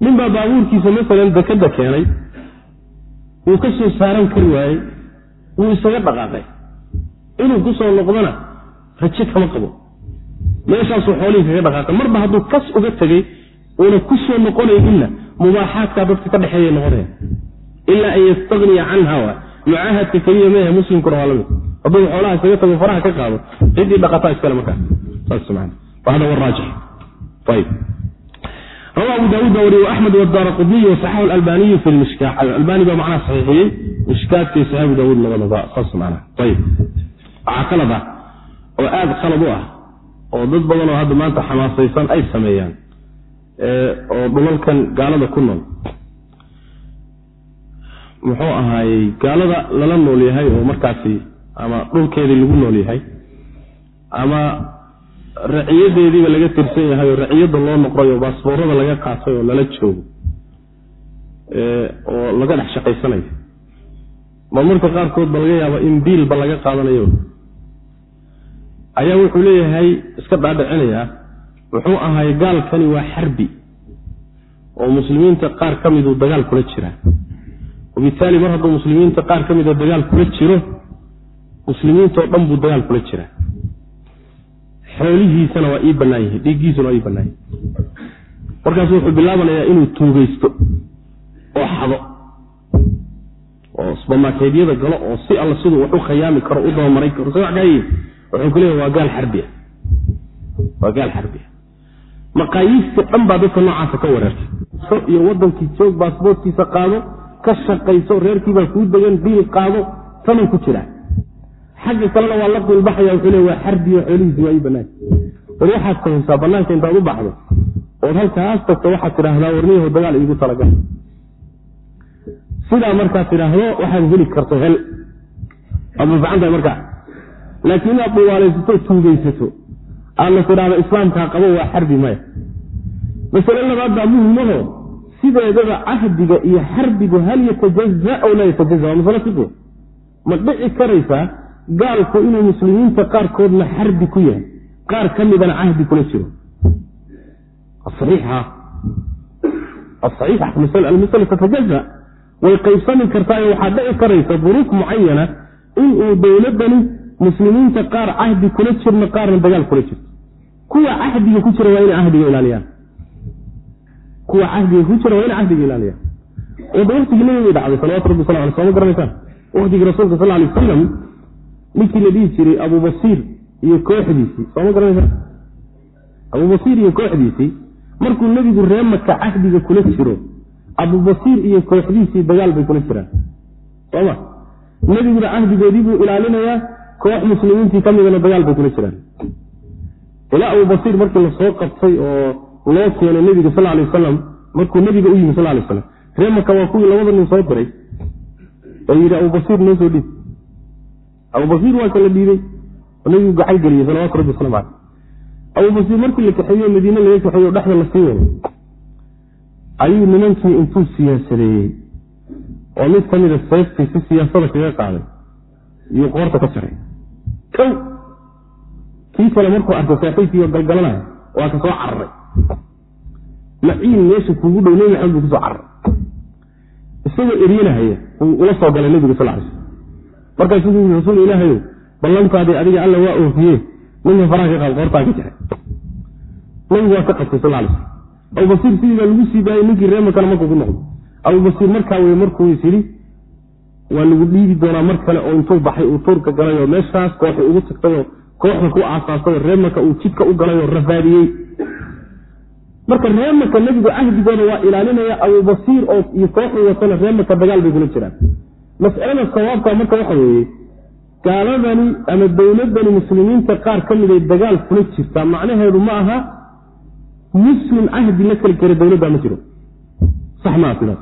[SPEAKER 1] Nin baa baabuurkiisa masalan dekada keenay. Wuu ka soo saaran kari waayey. Wuu isaga dhaqaaqay. Inuu ku soo noqdona raje kama qabo. Meeshaasuu xoolihii kaga dhaqaaqay. Marba hadduu kas uga tegey uuna ku soo noqonayninna mubaaxaadkaa dadka ka dhexeeya noqonaya ilaa an yastagniya canha mucaahadka keliya mehe muslimkuna waa la mid hadduu xoolaha isaga tago faraha ka qaado ciddii dhaqataa iskale markaas saas man hada waraajix ayb rawa abu daawud baa wariye axmed wadaara qudniy wasaxahu albaniyu fi lmishkaax. Albani baa macnaha saxiixiyey mishkaadka iyo saxi abu daawud labadaba saas macnaha ayib waxaa kalad ah oo aada khalad u ah oo dad badan oo hadda maanta xamaasaysan ay sameeyaan oo dhulalkan gaalada ku nool muxuu ahaayey gaalada lala nool yahay oo markaasi ama dhulkeedii lagu nool yahay ama raciyadeediiba laga tirsan yahay oo raciyadda loo noqday oo baasboorada laga qaatay oo lala joogo oo laga dhex shaqaysanayo. Ma marka qaarkood ba laga yaaba in biilba laga qaadanayo ayaa wuxuu leeyahay iska dhaadhicinayaa muxuu ahaay gaalkani waa xarbi oo muslimiinta qaar ka miduu dagaal kula jiraa wabitaali mar hadduu muslimiinta qaar ka mida dagaal kula jiro muslimiintao dhan buu dagaal kula jiraa xoolihiisana waa ii bannaan yihiin dhiiggiisuna waa ii bannaan yihiin markaasu wuxuu bilaabanayaa inuu tuugaysto oo xado oo subermarkeedyada galo oo si alla siduu wax u khayaami karo u dabamaray karo sa wax kaayi wuxuu ku leeyahy waa gaal xarbia waa gaal xarbia maqaayiista dhan baa dadka noocaasa ka wareertay iyo wadankii joog baasboortkiisa qaado ka shaqayso reerkiibaa kuu degan biil qaado tanuu ku jiraa xagga kalena waa la qiilbaxaya wuxuu le waa xarbiyo xoolihiisi waa ii bannaan. War waxaad samaysaa bannaanka intaad u baxdo ood halkaas tagto waxaad tidhaahdaa warniyaho dagaal iigu talagal sidaa markaad tidhaahdo waxaad heli karto hel. Waad mafacan tahay markaa. Laakiin inaad dhuwaalaysato tuugaysato aadna tidhaahdo islaamkaa qabo waa xarbi maya. Masale labaad baa muhimaho sideedaba cahdiga iyo xarbigu hal yatajaza aw laa yatajaza waa masale fiqi ma dhici karaysaa gaalku inuu muslimiinta qaarkoodna xarbi ku yahay? Qaar ka midana cahdi kula jiro. Almasala tatajaza way qaybsami kartaayo waxaa dhici karaysa duruuf mucayana inuu dowladani muslimiinta qaar cahdi kula jirno qaarna dagaal kula jirto. Kuwa cahdiga ku jira waa inay cahdiga ilaaliyaan kuwa cahdiga ku jira waa inay cahdiga ilaaliyaan oo da waktigii nabiga dhacday salawatu rabbi wasala aleh sooma garanaysaan? Waktigii rasuulka sal alay wasalam ninkii la dhihi jiray abubasiir iyo kooxdiisii sooma garanaysaa abubasiir iyo kooxdiisii markuu nebigu ree maka cahdiga kula jiro abubasiir iyo kooxdiisii dagaal bay kula jiraan. Soma nebiguna cahdigoodii buu ilaalinayaa koox muslimiintii ka midana dagaal bay kula jiraan. Ilaa abubasiir markii la soo qabtay oo loo keenay nebiga sal alay wasalam markuu nebiga u yimi sal alay wasalam ree maka waa kuwii labada nin soo diray. Oo yidhi abubasiir noo soo dhiib abubasiir waa kala dhiibay. Oo nebigu gacan geliyey salawatu rabbi waslamu caleyh abubasiir markii la kaxeeyo madiine laga kaxeeyo dhexda la sii wado ayuu nimankii intuu siyaasadeeyey oo mid ka mida seeftii si siyaasada kaga qaaday iyuu qoorta ka jaray kow! Kii kale markuu arko saaxiibkiioo galgalanaya waa ka soo cararay maciin meesha kuugu dhow nebi maxamed buu ku soo cararay isagoo eryanahaya uu ula soo galay nebiga sal alay slam markaasuu yii rasuul ilaahayow ballantaadii adiga alla waa oofiye ninka faraha ka qaad qoortaa ka jaray nabigu waa ka qabtay sal l sl abubasiir sidii baa lagu sii daayay ninkii reemakana markuu ku noqday. Abubasiir markaa wey markuu is yidhi waa lagu dhiibi doonaa mar kale oo intuu baxay uu tuurka galay oo meeshaas kooxi ugu tagtayoo kooxda ku aasaasay oo reemaka uu jidka u galay oo rafaadiyey marka reemaka nebigu cahdigooda waa ilaalinaya abubasiir oo iyo kooxdii watana reemaka dagaal bay kula jiraan. Mas'alada sawaabka marka waxa weeye gaaladani ama dowladani muslimiinta qaar ka miday dagaal kula jirtaa macnaheedu ma aha muslim cahdi la keli kara dowladda ma jiro. Sax maa sidaas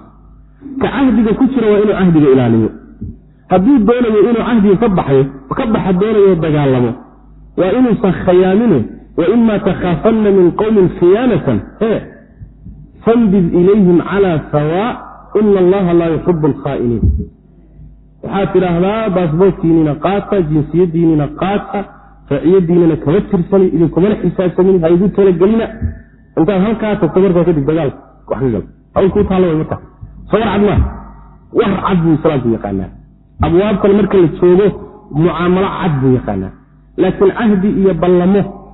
[SPEAKER 1] ka cahdiga ku jira waa inuu cahdiga ilaaliyo. Hadduu doonayo inuu cahdiga ka baxyo ka baxa doonayo dagaalamo waa inuusan khayaamine wa imaa takhaafanna min qowmin khiyaanatan e fandid ilayhim calaa sawaa ina allaha laa yuxibu alkhaa'iniin waxaad tidhaahdaa baasboorkiinina qaata jinsiyadiinina qaata raaciyadiinana kama tirsani idinkumana xisaabsamin ha igu talagelina intaad halkaa tagto markaa kadib dagaal wax ka gal hawl kuu taalla way markaa soo war cad maa war cad buu islaamku yaqaanaa abwaabtan marka la joogo mucaamalo cad buu yaqaanaa laakiin cahdi iyo ballamo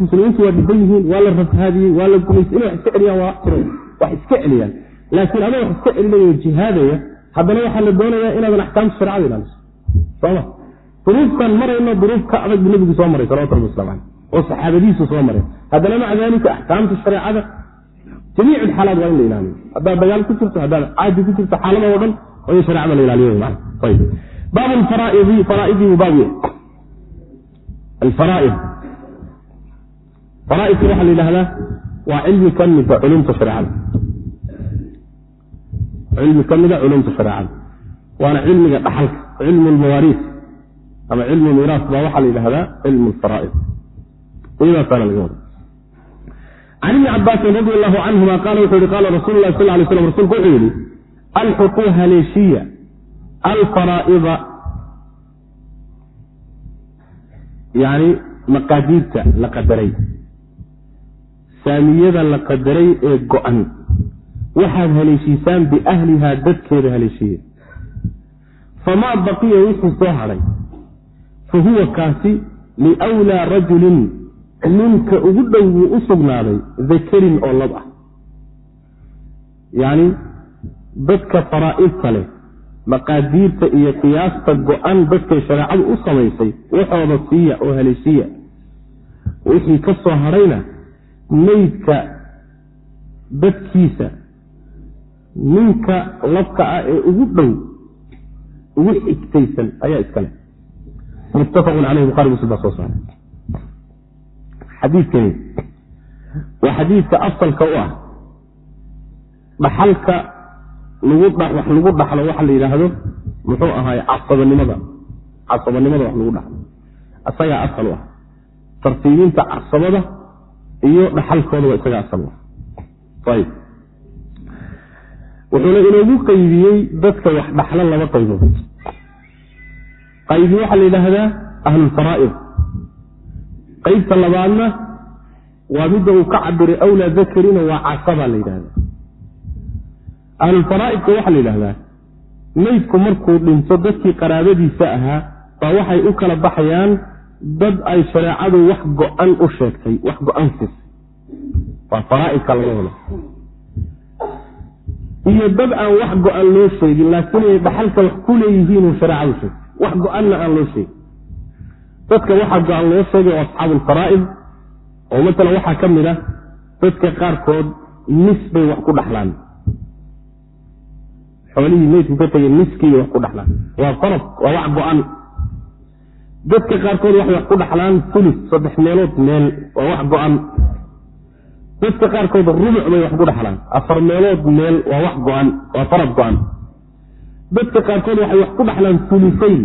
[SPEAKER 1] muslimiintu waa dhiban yihiin waa la rafaadiyey waa la gumaysay inay wax iska celiyaan waa jiro wax iska celiyaan. Laakiin adoo wax iska celinayo jihaadaya haddana waxaa la doonayaa inaadan axkaamta sharecada ilaaliso. Soma duruuftan marayno duruuf ka adag buu nebigu soo maray salawatu rabbi waslamu caleyh oo saxaabadiisu soo mareen haddana maca dalika axkaamta shareecada jamiic xaalaad waa in la ilaaliyo. Haddaad dagaal ku jirto haddaad caadi ku jirto xaalada oo dhan waa in shareecada la ilaaliyo baab faraaidii buu baab yahay alfaraaid faraaidka waxaa la yidhahdaa waa cilmi ka mida culumta shareecada cilmi ka mida culumta shareecada waana cilmiga dhaxalka cilmu lmawaariis ama cilmu miraas baa waxaa la yidhahdaa cilmu lfaraaid iyadaasaana laga wada can ibni cabaasin radi allahu canhuma qaala wuxuu yihi qaala rasulu lah sal lay slam rsulku wuxuu yihi alxuquu haleeshiya alfaraa'ida yani maqaadiirta la qadaray. Saamiyada la qadaray ee go-an. Waxaad haleeshiisaan biahlihaa dadkeeda haleeshiya famaa baqiya wixii soo hadhay. Fa huwa kaasi liwlaa rajulin ninka ugu dhow wuu u sugnaaday dakarin oo lab ah. Yacni dadka faraa'idta leh maqaadiirta iyo qiyaasta go-an dadkay shareecadu u samaysay waxooda siiya oo haleeshiya wixii ka soo hadhayna meydka dadkiisa ninka labka ah ee ugu dhow ugu xigtaysan ayaa iskale muttafaqun caleyh bukhari muslim baa soo saaray. Xadiidkani waa xadiidka asalka u ah dhaxalka wax lagu dhaxlo waxa la yidhaahdo muxuu ahaay casabanimada casabanimada wax lagu dhaxlo. Isagaa asal u ah. Tartiibinta casabada iyo dhaxalkooda waa asal u ah. Ayib. Wuxuuna inoogu qaybiyey dadka wax dhaxla laba qaybood. Qaybi waxaa la yidhaahdaa ahlulfaraa'id qaybta labaadna waa midda uu ka cabiray awlaa dakarina waa casaba la yidhahda ahlulfaraa'idka waxaa la yidhahdaa meydku markuu dhinto dadkii qaraabadiisa ahaa baa waxay u kala baxayaan dad ay shareecadu wax go-an u sheegtay wax go-an siisay. Waa faraa'idka laga wada iyo dad aan wax go-an loo sheegin laakiin ay dhaxalka wax ku leeyihiinuu shareecadu sheegtay. Wax go-anna aan loo sheegin. Dadka waxaa go-an loo sheegay oo asxaabu alfaraa'id oo matalan waxaa ka mid ah dadka qaarkood nis bay wax ku dhaxlaan xoolihii meydku ka tegay niskiibay wax ku dhaxlaan. Waa farad waa wax go-an. Dadka qaarkood waxay wax ku dhaxlaan fulus saddex meelood meel waa wax go-an. Dadka qaarkood rubuc bay wax ku dhaxlaan. Afar meelood meel waa wax go-an waa farad go-an. Dadka qaarkood waxay wax ku dhaxlaan fulusayn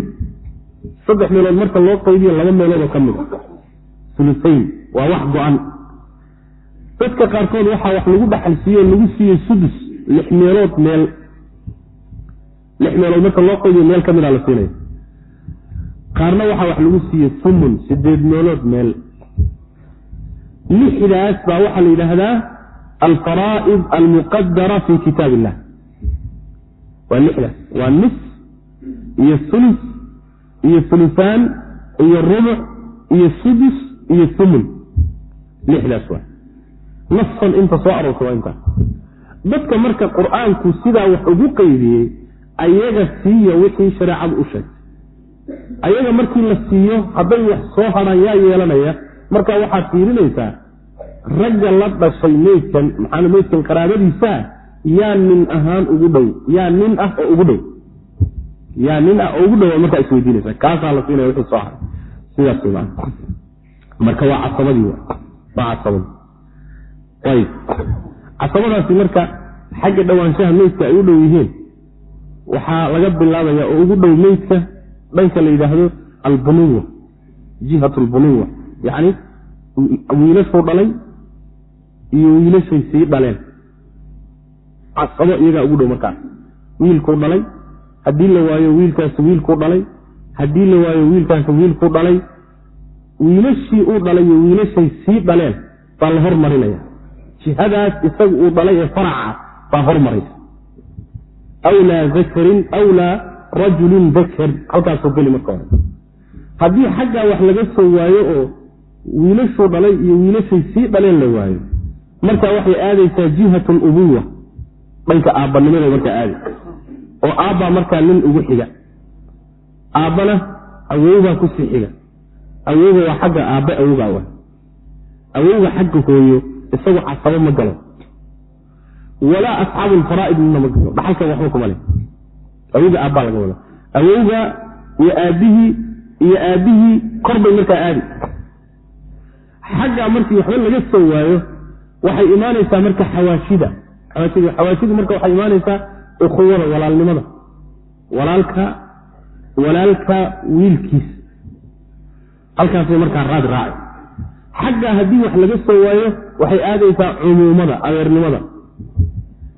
[SPEAKER 1] saddex meelood marka loo qaybiyo laba meeloodoo ka mid a fulusayn waa wax go-an. Dadka qaarkood waxaa wax lagu dhaxal siiye o lagu siiyey sudus lix meelood meel lix meelood marka loo qaybiyo meel ka mida la siinaya qaarna waxaa wax lagu siiyey sumun sideed meelood meel. Lixdaas baa waxaa la yidhaahdaa alfaraa'id almuqadara fi kitaab illah waa lixdaas. Waa nis iyo sulus iyo sulusaan iyo rubuc iyo sudus iyo sumun. Lixdaas waa. Nasan inta soo aroorta waa intaas. Dadka marka qur'aanku sidaa wax ugu qaydiyey ayaga siiya wixii shareecadu u sheegtay ayaga markii la siiyo hadday wax soo hadhaan yaa yeelanaya marka waxaad fiirinaysaa ragga la dhashay meydkan maxaa meydkan qaraabadiisaa yaa nin ahaan ugu dhow yaa nin ah oo ugu dhow. Yaa nin ah oo ugu dhow markaa isweydiinaysa kaasaa la siinaya wixii soo haray sidaas wy marka waa casabadii waa. Casabadii ayb casabadaasi marka xagga dhowaanshaha meydka ay u dhow yihiin waxaa laga bilaabaya oo ugu dhow meydka dhanka la yidhaahdo albunuwa jihat lbunuwa yacni wiilashuu dhalay iyo wiilashay sii dhaleen. Casabo iyagaa ugu dhow markaas. Wiilkuu dhalay haddii la waayo wiilkaasi wiilkuu dhalay haddii la waayo wiilkaasi wiilkuu dhalay wiilashii uu dhalay iyo wiilashay sii dhaleen baa la hormarinaya. Jihadaas isagu uu dhalay ee faraca baa hormaraysa awlaa dakarin awlaa rajulin dakar halkaasuu geli marka hore haddii xaggaa wax laga soo waayo oo wiilashuu dhalay iyo wiilashay sii dhaleen la waayo markaa waxay aadaysaa jihat lubuwa dhanka aabbanimada markaa aadi oo aabbaa markaa nin ugu xiga aabbana awowbaa ku sii xiga awowga waa xagga aabbe awowgaa wa awowga xagga hooyo isagu casabo ma galo walaa asxaabu lfaraa'id mina ma galo dhaxalkan waxba kuma le awowga aabbaa laga wada awowga iyo aabbihii iyo aabbihii kor bay markaa aadi xaggaa markii waxba laga soo waayo waxay imaanaysaa marka xawaashida xawaashid xawaashidu marka waxay imaanaysaa ukhuwada walaalnimada walaalka walaalka wiilkiis halkaasay markaa raad raaci xaggaa haddii wax laga soo waayo waxay aadaysaa cumuumada adeernimada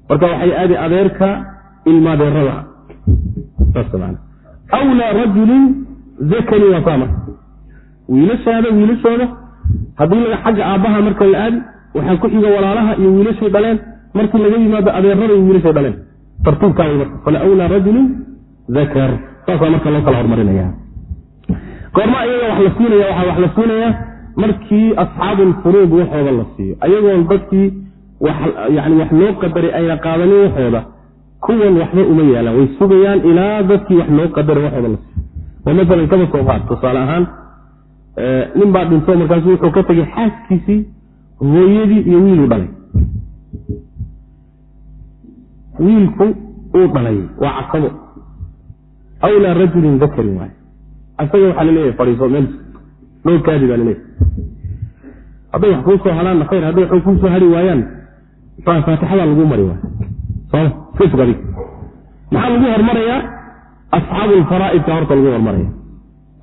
[SPEAKER 1] marka waxay aadi adeerka ilmaadeerada awlaa rajulin zakani waa saa marka wiilashaada wiilashooda haddii laga xagga aabbaha marka la aadi waxaa ku xiga walaalaha iyo wiilashay dhaleen. Markii laga yimaado adeerada iyo wiilashay dhaleen. Tartiibkaa marka fala awlaa rajulin dakar saasaa marka loo kala hormarinaya goorma iyaga wax la siinaya waxaa wax la siinayaa markii asxaabulfuruud waxooda la siiyo ayagoon dadkii yani wax loo qadaray ayna qaadanin waxooda kuwan waxba uma yaalaan. Way sugayaan ilaa dadkii wax loo qadaray waxooda la oo maalan kaba soo qaad tusaale ahaan nin baa dhinto markaasu wuxuu ka tegay xaaskiisii hooyadii iyo wiiluu dhalay. Wiilku uu dhalay waa casabo awlaa rajulin dakarin waay isaga waxaa la leeyahay fadhiiso meel dhowrkaadii baa la leeyahay hadday wax kuu soo hadaanna khayr hadday wax kuu soo hari waayaan muxua faatixadaa lagu mari iska sug adig. Maxaa lagu hormarayaa asxaabu lfaraa'idka horta lagu hormaraya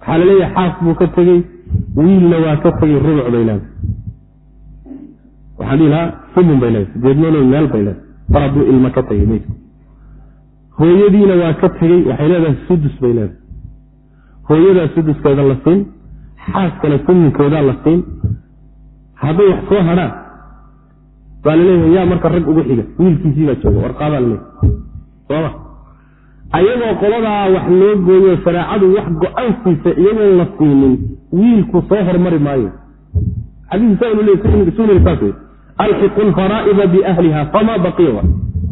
[SPEAKER 1] waxaa la leeyahay xaas buu ka tegey wiilna waa ka tegey rubuc bay leedahay. Waxaan dhihi lahaa sumun bay leedahay sideed meelood meel bay leedahay. Mar hadduu ilmo ka tegey meydku hooyadiina waa ka tegey waxay leedahay sudus bay leedahay. Hooyadaa suduskeeda la siin xaaskana suminkoodaa la siin. Hadday wax soo hadhaan baa la leeyahay yaa marka rag ugu xiga wiilkiisii baa jooga warqaadaa laleeyahy sooma. Ayagoo qoladaa wax loo gooyo shareecadu wax go-an siisa iyagoon la siinin wiilku soo hormari maayo. Xadiisaas alxiqu lfaraa'ida biahliha famaa baqiya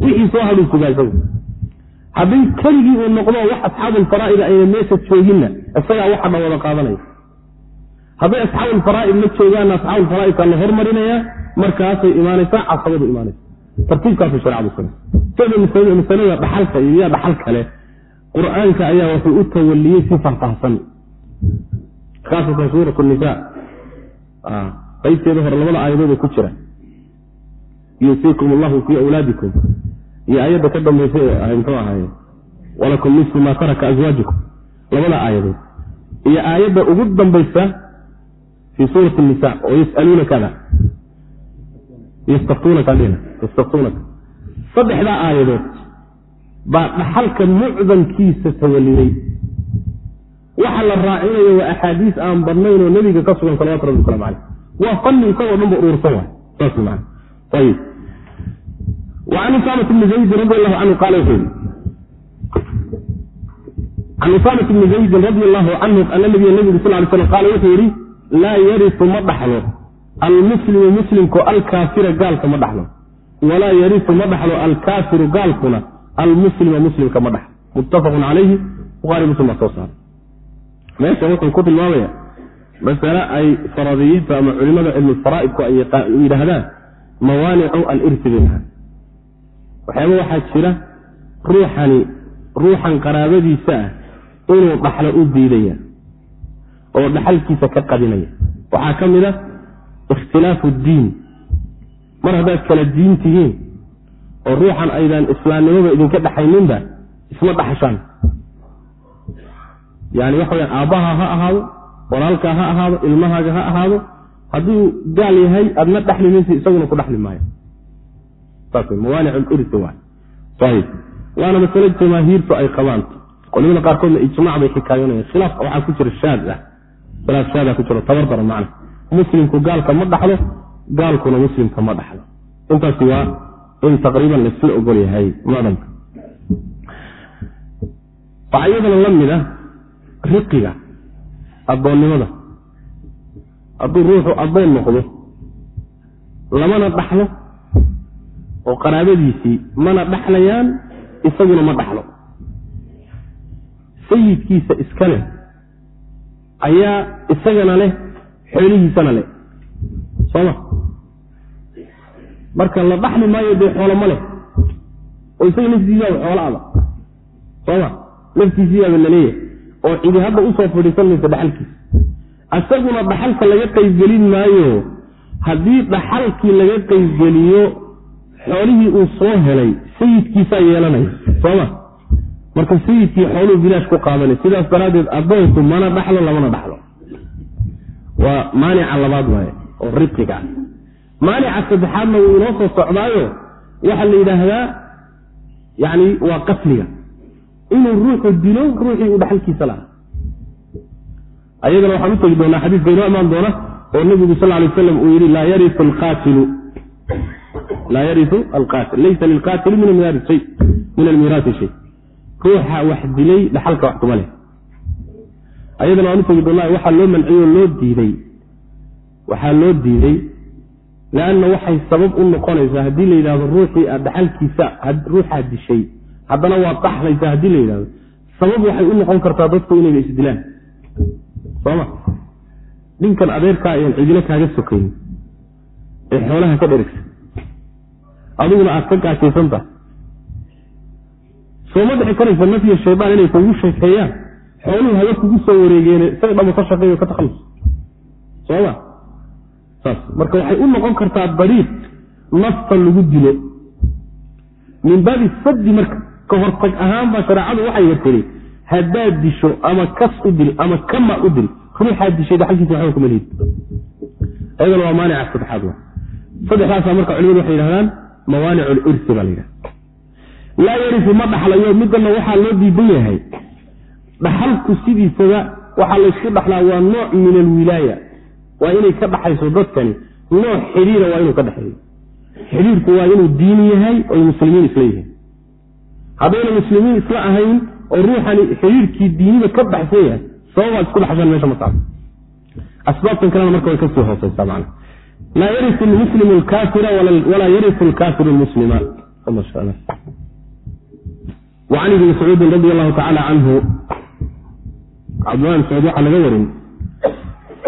[SPEAKER 1] wixii soo sugaa isagu. Haddii keligii uu noqdo wax asxaabulfaraa'ida ayna meesha jooginna isagaa waxa dha wada qaadanaya. Hadday asxaabulfaraa'id la joogaanna asxaabulfaraa'idka la hormarinaya markaasay imaanaysaa casabadu imaanaysa. Tartiibkaasay sharecadu sida masalada dhaxalka iyo yaa dhaxal kale qur'aanka ayaa wuxuu u tawaliyey si faahfaahsan. Khaasatan suurat nisa qaybteeda hore labada aayadood ku jira. Yuusiikum allahu fii awlaadikum. Iyo aayadda ka dambaysa ee mxuu ahaye walakum nisfu maa taraka aswaajikum labada aayadood. Iyo aayadda ugu dambaysa fii suurati nisa oo yasaluunakada saddexdaa aayadood baa dhaxalka mucdamkiisa tawaliday waxa la raacinayo waa axaadiis aan badnayn oo nebiga ka sugan salawatu rabbi waslamu caleyh waa fanni isagoo dhan ba uruursan waay an usamat bni zaydin radi allahu canhu qaala wuxuu yihi can usamat bni zaydin radi allahu canhu ana nabiya nabigu sal ly slam qaala wuxuu yidhi laa yarisu ma dhaxlo almuslimu muslimku alkaafira gaalka ma dhaxlo. walaa yarisu ma dhaxlo alkaafiru gaalkuna almuslima muslimka ma dhaxlo. muttafaqun calayhi buhaari muslim baa soo saaray. Meesha wuxuu ku tilmaamaya masale ay faradiyiinta ama culimada cilmulfaraa'idku ay yidhaahdaan mawaanicu alirsi bay dhahaan waxyaaba waxaa jira ruuxani ruuxan qaraabadiisa ah inuu dhaxlo u diidaya oo dhaxalkiisa ka qadinaya. Waxaa ka mid a ikhtilaafu diin mar haddaad kala diin tihiin oo ruuxan aydaan islaamnimada idinka dhaxayninba isma dhaxashaan. Yani waxa weyaan aabbaha ha ahaado walaalkaa ha ahaado ilmahaaga ha ahaado hadduu gaal yahay adna dhexli maysa isaguna ku dhexli maayo. Mawaanic ayib waana masale jamaahiirtu ay qabaan. Culimada qaarkoodna ijmac bay xikaayonayaan khilaaf waxaa ku jira shaad ah. Khilaaf shaada ku jiro tabar daran macna muslimku gaalka ma dhaxlo gaalkuna muslimka ma dhaxlo. Intaasi waa in taqriiban laisla ogol yahay mucdamka waxaa iyadana la mid ah riqiga addoonnimada. Hadduu ruuxu addoon noqdo lamana dhaxlo oo qaraabadiisii mana dhaxlayaan isaguna ma dhaxlo. Sayidkiisa iska leh ayaa isagana leh xoolihiisana leh. Sooma. Marka la dhaxli maayo dee xoolo ma leh. Oo isaga naftiisiibaaba xoolo ada sooma naftiisiibaaba la leeyahay oo cidi hadda u soo fadhiisan maysa dhaxalkiisa isaguna dhaxalka laga qaybgelin maayo haddii dhaxalkii laga qaybgeliyo xoolihii uu soo helay sayidkiisaa yeelanaya. Sooma. Marka sayidkii xooluhu bilaash ku qaadanay sidaas daraaddeed addoonku mana dhaxlo lamana dhaxlo waa maanica labaad waaye oo riqiga ah. Maanica saddexaadna wuu inoo soo socdaayo. Waxaa la yidhaahdaa yani waa qatliga inuu ruuxu dilo ruuxii uu dhaxalkiisa lahaa. Ayadana waxaan u tegi doonaa xadiiska inoo imaan doona oo nabigu sal lay aslam uu yidhi laa yariu alqaatilu. Laa yariu alqaatil laysa lilqaatili min almiiraati shay. Ruuxa wax dilay dhaxalka wax kuma leh ayadana doonaa waxaa loo manciyey oo loo diiday waxaa loo diiday leanna waxay sabab u noqonaysaa haddii la yidhahdo ruuxii aad dhaxalkiisa ruuxaa dishay haddana waad dhaxlaysaa haddii la yidhahdo sabab waxay u noqon kartaa dadku inayba isdilaan. Sooma? Ninkan adeerkaa ayaan cidina kaaga sokayn ee xoolaha ka dherigsan adiguna aad ka gaajaysantaha sooma dhici karaysa nafya shaydaan inay kugu sheekeeyaan xooluhu haga kugu soo wareegeene isaga dhamo ka shaqeeyo ka takhallus sooma saas. Marka waxay u noqon kartaa dariiq nafta lagu dilo. Min baabi saddi marka ka hortag ahaan baa shareecadu waxay yartiri haddaad disho ama kas u dil ama kama u dil ruuxaad dishay daxalkiisa waxba kuma lihid ayadana waa maanica saddexaad wa. Saddexdaasa marka culimadu waxay yidhahdaan mawaanic lirsi baa la yidhahda laa yarifu ma dhaxlayo midana waxaa loo diidan yahay dhaxalku sidiisaba waxaa laysku dhaxlaa waa nooc min alwilaaya waa inay ka dhaxayso dadkani nooc xidhiira waa inuu ka dhexeeyo xidhiirku waa inuu diini yahay oy muslimiin isla yihiin haddayna muslimiin isla ahayn oo ruuxani xidhiirkii diinida ka baxsan yahay sababaad isku dhaxashaan meesha ma taalo asbaabtan kalena marka way ka sii hooseysaa macna. Laa yarisu lmuslimu alkaafira walaa yarisu alkaafiru lmuslima wacan ibni mascuudin radi allahu tacaala canhu mascuud waxaa laga warin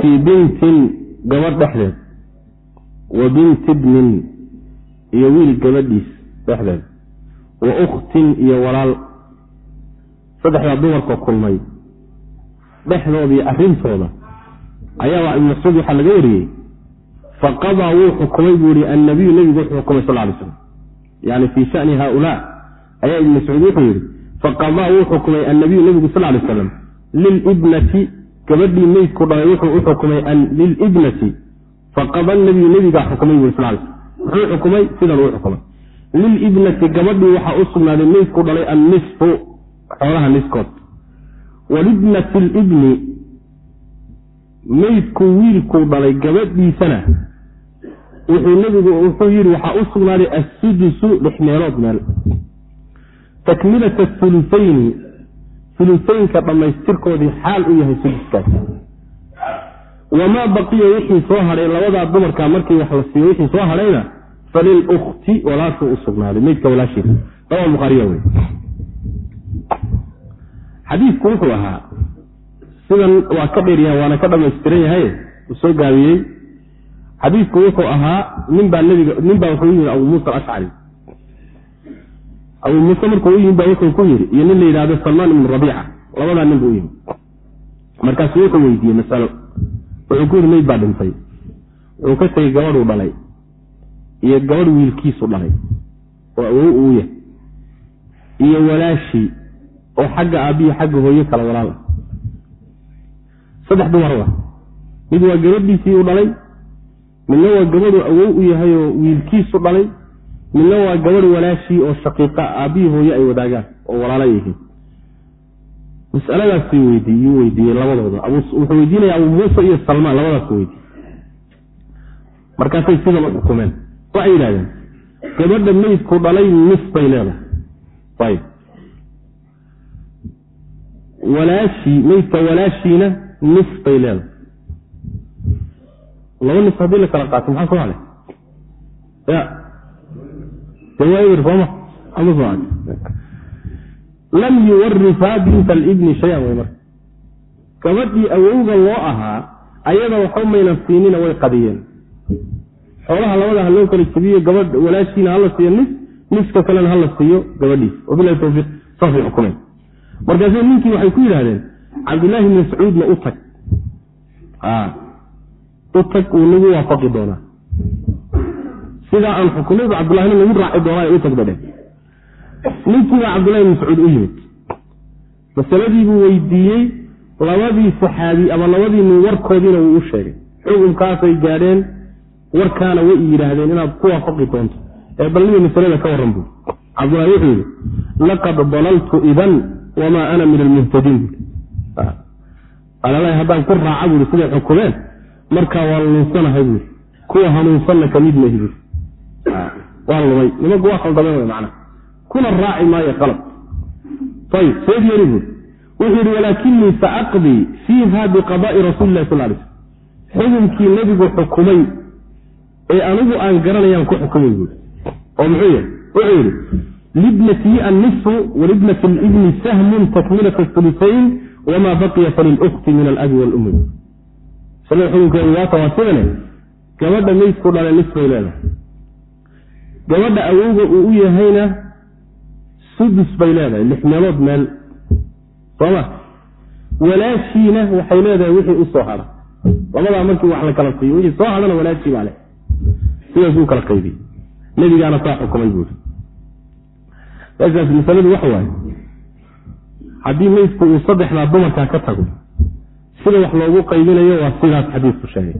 [SPEAKER 1] fii bintin gabadh dhexdeed wa binti bnin iyo wiil gabadhiis dhexdeed wa ukhtin iyo walaal. Saddexdaa dumarka kulmay dhexdooda iyo arrintooda ayaa ibn mascuud waxaa laga wariyey faqadaa wuu xukumay buu yihi annabiyu nebigu wuxuu xukumay sal lay slam yani fii shani haaulaa ayaa ibn mascuud wuxuu yidhi faqadaa wuu xukumay annabiyu nebigu sal lay slam lilibnati gabadhii meydku dhalay wuxuu u xukumay lilibnati faqada nabiyu nebigaa xukumay bui sal muxuu xukumay sidan uu xukumay lilibnati gabadhii waxaa u sugnaaday meydku dhalay annisfu xoolaha niskood walibnati libni meydku wiilkuu dhalay gabadhiisana wuxuu nebigu wuxuu yidhi waxaa u sugnaaday assudusu lix meelood meel takmilata hulufayni hulufaynka dhammaystirkoodii xaal u yahay suduskaas wamaa baqiya wixii soo hadhay labadaa dumarka markii wax la siiyo wixii soo hadhayna falilukti walaashuu u sugnaaday. Meydka walaashiisa rawa bukhaariya wey xadiidku wuxuu ahaa sidan waa ka dheeryaha waana ka dhamaystiran yahay uu soo gaabiyey. Xadiidku wuxuu ahaa ninbaa nbiga nin baa wuxuu yimi abu muusa alashcari abu muuse markuu u yimi ba wuxuu ku yidhi iyo nin la yidhahdo salmaan ibnu rabiica. Labadaa nin buu u yimi markaasu wuxuu weydiiyey masalo. Wuxuu ku yidhi meyd baa dhintay. Wuxuu ka tegey gabadhuu dhalay. Iyo gabadh wiilkiisu dhalay. Oo awow uu yahay. Iyo walaashii oo xagga aabbihi xagga hooyo kala walaal. Ah saddex dumar wa mid waa gabadhiisii uu dhalay midna waa gabadhu awow u yahay oo wiilkiisu dhalay midna waa gabadh walaashii oo shaqiiqa aabbihii hooye ay wadaagaan oo walaala yihiin. Masaladaas weydiiyuu weydiiyey labadooda. Wuxuu weydiinaya abu muuse iyo salmaan labadaas weydiiyey. Markaasay sidan u waxay yidhahdeen gabadha meydku dhalay nis bay leedahay. Walaashii meydka walaashiina nis bay leedahay. Laba nis haddii la kala qaato maxaa soo hadhay hadhay lam yuwarifaa binta alibni shay-an wey marka gabadhii awowga loo ahaa ayada waxba maynan siinina way qadiyeen xoolaha labada ha loo kala jabiyo gabadh walaashiina hala siiyo nis niska kalena hala siiyo gabadhiis wabilahi tawfiiq saasay xukumeen markaase ninkii waxay ku yidhahdeen cabdillaahi bni mascuudna u tag u tag wuu nagu waafaqi doonaa sidaa aan xukunayba cabdullahina nagu raaci doonaa u tag badhe ninkiibaa cabdullahi mascuud u yimid. Masaladiibuu weydiiyey labadii saxaabi ama labadii nin warkoodiina wuu u sheegay. Xukunkaasay gaadheen warkaana way yidhaahdeen inaad ku waafaqi doonto. Ee balniba masalada ka warran buui cabdullahi wuxuu yidhi laqad dalaltu idan wamaa ana min almuhtadiin buui alalahi haddaan ku raaca buui siday xukumeen markaa waa lunsanahay buui kuwa hanuunsanna ka mid mahi buui waa lumay. Nimanku waa khaldameen wey macnaha kuna raaci maayo qalab ayib yeeli buui wuxuu yidhi walaakinii saaqdii fiiha biqadaai rasuuli lah sal lay sl xukunkii nebigu xukumay ee anigu aan garanayaan ku xukumay buui oo muxuu yahay wuxuu yidhi libnatii annisu walibnati libni sahmun takmilat hulusayn wamaa baqiya falilukti min alabi walummi. Xukunkeedu waata waa sidane gabadha meydku dhale nis bay leedahay gabadha awowga uu u yahayna sudus bay leedahay lix meelood meel. Sooma. Walaashiina waxay leedahay wixii u soo hadha labadaa markii wax la kala siiyo wixii soo hadhana walaashii baa leh. Sidaasuu kala qaybiyey nebigaana saa xukumay buuri meeshaas masaladu waxa waaye haddii meydku uu saddexdaa dumarkaa ka tago sida wax loogu qaybinayo waa sidaas xadiisku sheegay.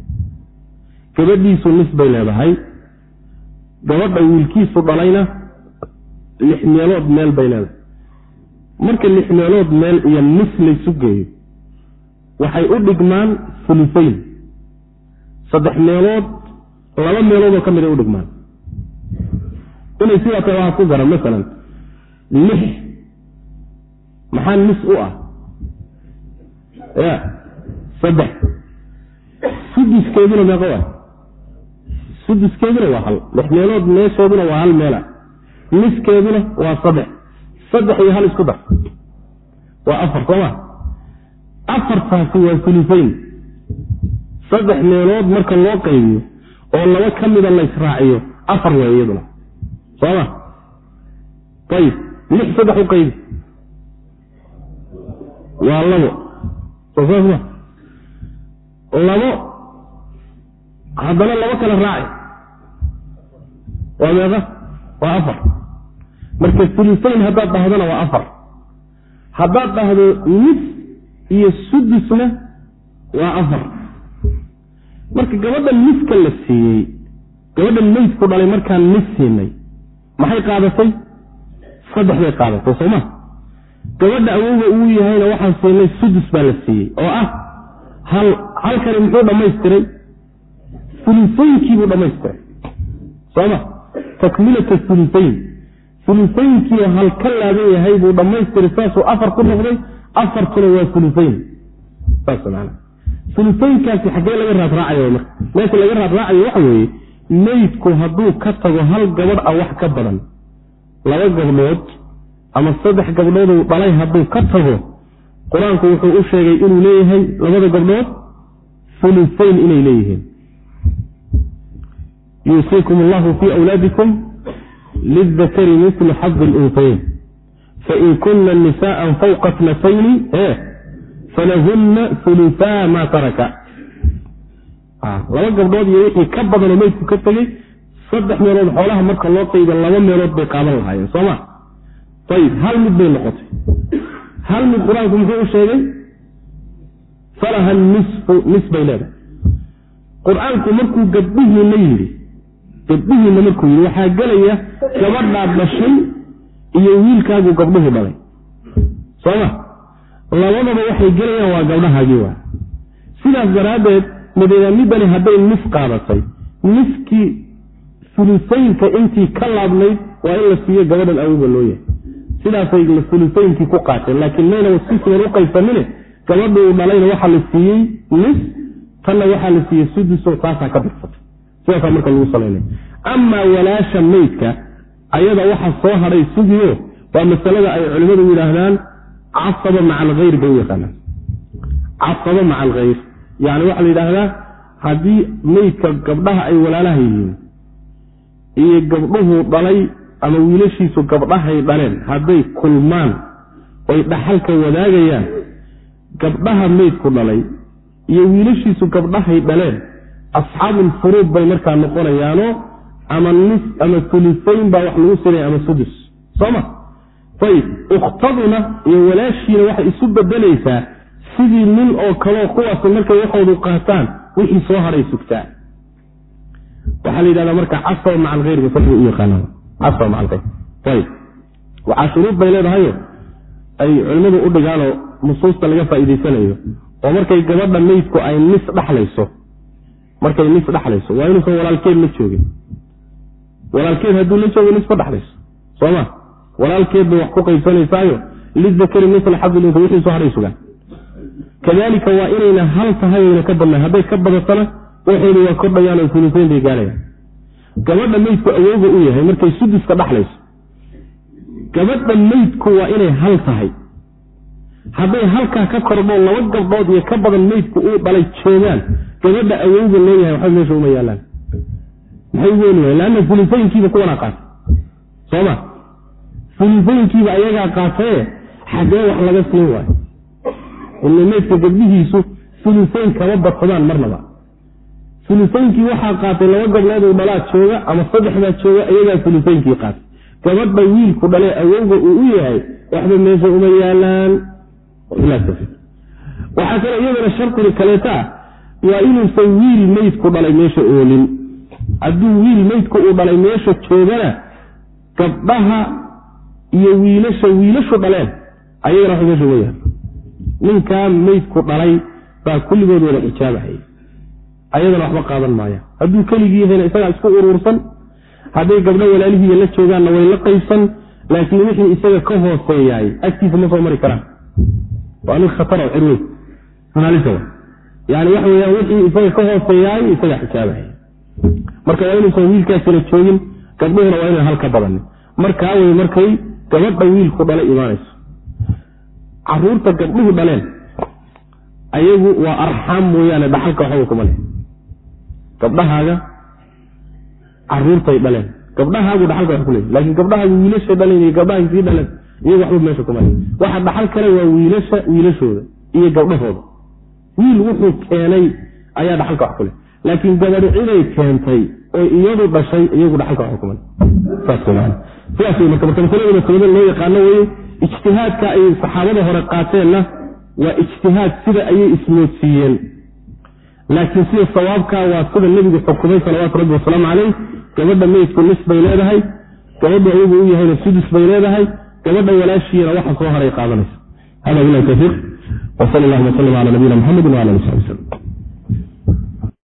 [SPEAKER 1] Gabadhiisu nis bay leedahay gabadha wiilkiisu dhalayna lix meelood meel bay leedahay. Marka lix meelood meel iyo nis laysu geeyo waxay u dhigmaan hulusayn saddex meelood laba meeloodoo ka mid ay u dhigmaan. Inay sidaa tahay waxaa ku garan masalan lix maxaa nis u ah? Ya saddex. Suduskeeduna meeqa waay suduskeeduna waa hal lix meelood meeshooduna waa hal meela. Niskeeduna waa saddex. Saddex iyo hal isku dar. Waa afar sooma afartaasi waa hulusayn saddex meelood marka loo qaybiyo oo laba ka mida laysraaciyo afar waay iyaduna. Sooma ayib lix saddex u qaybi. Waa labo. Soo saas ma? Labo. Haddana labo kale raaci waa meeqa? Waa afar. Marka hulusayn haddaad dhahdana waa afar. Haddaad dhahdo nis iyo sudusna waa afar. Marka gabadha niska la siiyey gabadhan meydku dhalay markaan nis siinay maxay qaadatay? Saddex bay qaadatay sooma gabadha awowga uu yahayna waxaan siinay sudus baa la siiyey oo ah hal halkani muxuu dhammaystiray? Ulusaynkiibuu dhammaystiray. Sooma takmilata ulusayn ulusaynkiio hal ka laaban yahay buu dhammaystiray saasuu afar ku noqday afartuna waa man ulusaynkaasi xaggee laga raadraacayo marka meesha laga raadraacayo waxa weeye meydku hadduu ka tago hal gabadh ah wax ka badan. Laba gabdhood ama saddex gabdhooduu dhalay hadduu ka tago qur'aanku wuxuu u sheegay inuu leeyahay labada gabdhood ulusayn inay leeyihiin yuusiikum allahu fii wlaadikum lidakari mislu xadi lunsayn fain kuna nisaءa fawqa tnatayni falahuna ulusaa ma taraka laba gabdhood iyo wixii ka badanoo meydku ka tegey saddex meelood xoolaha marka loo qayba laba meelood bay qaadan lahaayeen sooma ayib hal mid bay noqotay hal mid qur'aanku muxuu u sheegay falaha nisfu nis bay leedahay qur'aanku markuu gabdhihiina yidhi gabdhihiina markuu yidhi waxaa gelaya gabadhaad dhashay iyo wiilkaagu gabdhuhu dhalay. Sooma labadaba waxay gelayaan waa gabdhahaagii waa. Sidaas daraaddeed madaamidani hadday nis qaadatay niskii ulusaynka intii ka laabnayd waa in la siiyo gabadhan awowga loo yahay. Sidaasay ulusayinkii ku qaateen laakiin mayna si sidan u qaysanine gabadha uu dhalayna waxaa la siiyey nis tanna waxaa la siiyey suduso taasaa ka birsatay sidaasaa marka lagu salaynay amaa walaasha meydka ayada waxaa soo hadhay sugiyo waa masalada ay culimmadu yidhaahdaan casaba maca alkhayr bay u yaqaanaan. Casaba maca alkhayr yani waxaa la yidhaahdaa haddii meydka gabdhaha ay walaalaha yihiin iyo gabdhuhu dhalay ama wiilashiisu gabdhahay dhaleen hadday kulmaan oy dhaxalka wadaagayaan gabdhaha meydku dhalay iyo wiilashiisu gabdhahay dhaleen asxaabulfuruud bay markaa noqonayaano ama nis ama ulusayn baa wax lagu sinaya ama sudus sooma ayib ukhtaduna iyo walaashiina waxay isu bedelaysaa sidii nin oo kaleo kuwaas markay waxoodu qaataan wixii soo hadhay sugtaa waxaa la yidhahdaa marka casaba maca alkhayr ba saxuu u yaqaanaa casaba maca alkhayr ayib waxaa shuruud bay leedahayo ay culimmadu u dhigaanoo nusuusta laga faa'iidaysanayo oo markay gabadha meydku ay nis dhaxlayso markay nis dhaxlayso. Waa inuusan walaalkeed la joogin walaalkeed hadduu la joogo nis ma dhaxlayso. Sooma walaalkeed bay wax ku qaybsanaysaayo lidakari misla xadilunta wixii soo hadhay sugaan. Kadalika waa inayna hal tahay oyna ka badnaan. Hadday ka badatana waxayna waa kordhayaan oo ulusayn bay gaarayaan. Gabadha meydku awooga u yahay markay suduska dhaxlayso. Gabadha meydku waa inay hal tahay. Hadday halkaa ka kordho laba gabdhood iyo ka badan meydku uu dhalay joogaan gabadha awowga loo yahay waxba meesha uma yaalaan. Maxay weynaya leanna ulusaynkiiba kuwanaa qaatay sooma ulusaynkiiba ayagaa qaataye xagee wax laga siin waayo. Ila meydka gabdhihiisu ulusayn kama badsadaan marnaba ulusaynkii waxaa qaatay laba gabdhood uu dhalaa jooga ama saddexdaa jooga iyagaa ulusaynkii qaatay. Gabadha wiilku dhalee awowga uu u yahay waxba meesha uma yaalaan. Waxaa kale iyadana shardiga kaleeta waa inuusan wiil meydku dhalay meesha oolin. Hadduu wiil meydku uu dhalay meesha joogana gabdhaha iyo wiilasha wiilashu dhaleen ayagana waxba meesha uma yaal ninkaa meydku dhalay baa kulligood wada xijaabahaya ayadana waxba qaadan maaya. Hadduu keligii yahayna isagaa isku uruursan hadday gabdho walaalihiiya la joogaanna way la qaybsan laakiin wixii isaga ka hooseeyaay agtiisa ma soo mari karaan. Waa nin khataro analisa yani waxa weyaan wixii isaga ka hooseeyaay isagaa xijaabahaya marka waa inuusan wiilkaasina joogin gabdhuhuna waa inaan halka badanin markaa wey markay gabadha wiilku dhala imaanayso. Caruurta gabdhuhu dhaleen ayagu waa arxaam mooyaane dhaxalka waxba kuma leh. Gabdhahaaga caruurtay dhaleen gabdhahaagu dhaxalka wax ku leey laakiin gabdhahaagu wiilashay dhaleen iyo gabdhahay sii dhaleen iyagu waxba meesha kuma leh. Waxa dhaxal kale waa wiilasha wiilashooda iyo gabdhahooda wiil wuxuu keenay ayaa dhaxalka wax ku leh. Laakiin gabadhi ciday keentay oo iyadu dhashay iyagu dhaxalka wax xukuman sidaasw marka marka masaladuna toobad loo yaqaano weye ijtihaadka ay saxaabada hore qaateenna waa ijtihaad sida ayay ismoodsiiyeen. Laakiin sida sawaabka waa sida nebigu xukumay salawaatu rabbi wasalaamu caleyh gabadha meydku nis bay leedahay gabadhu ayagu u yahayna sudus bay leedahay gabadha walaashiina waxa soo haray qaadanaysa. وsl اlh وsلم lى نabyina mحamd وlى ali صabi sلم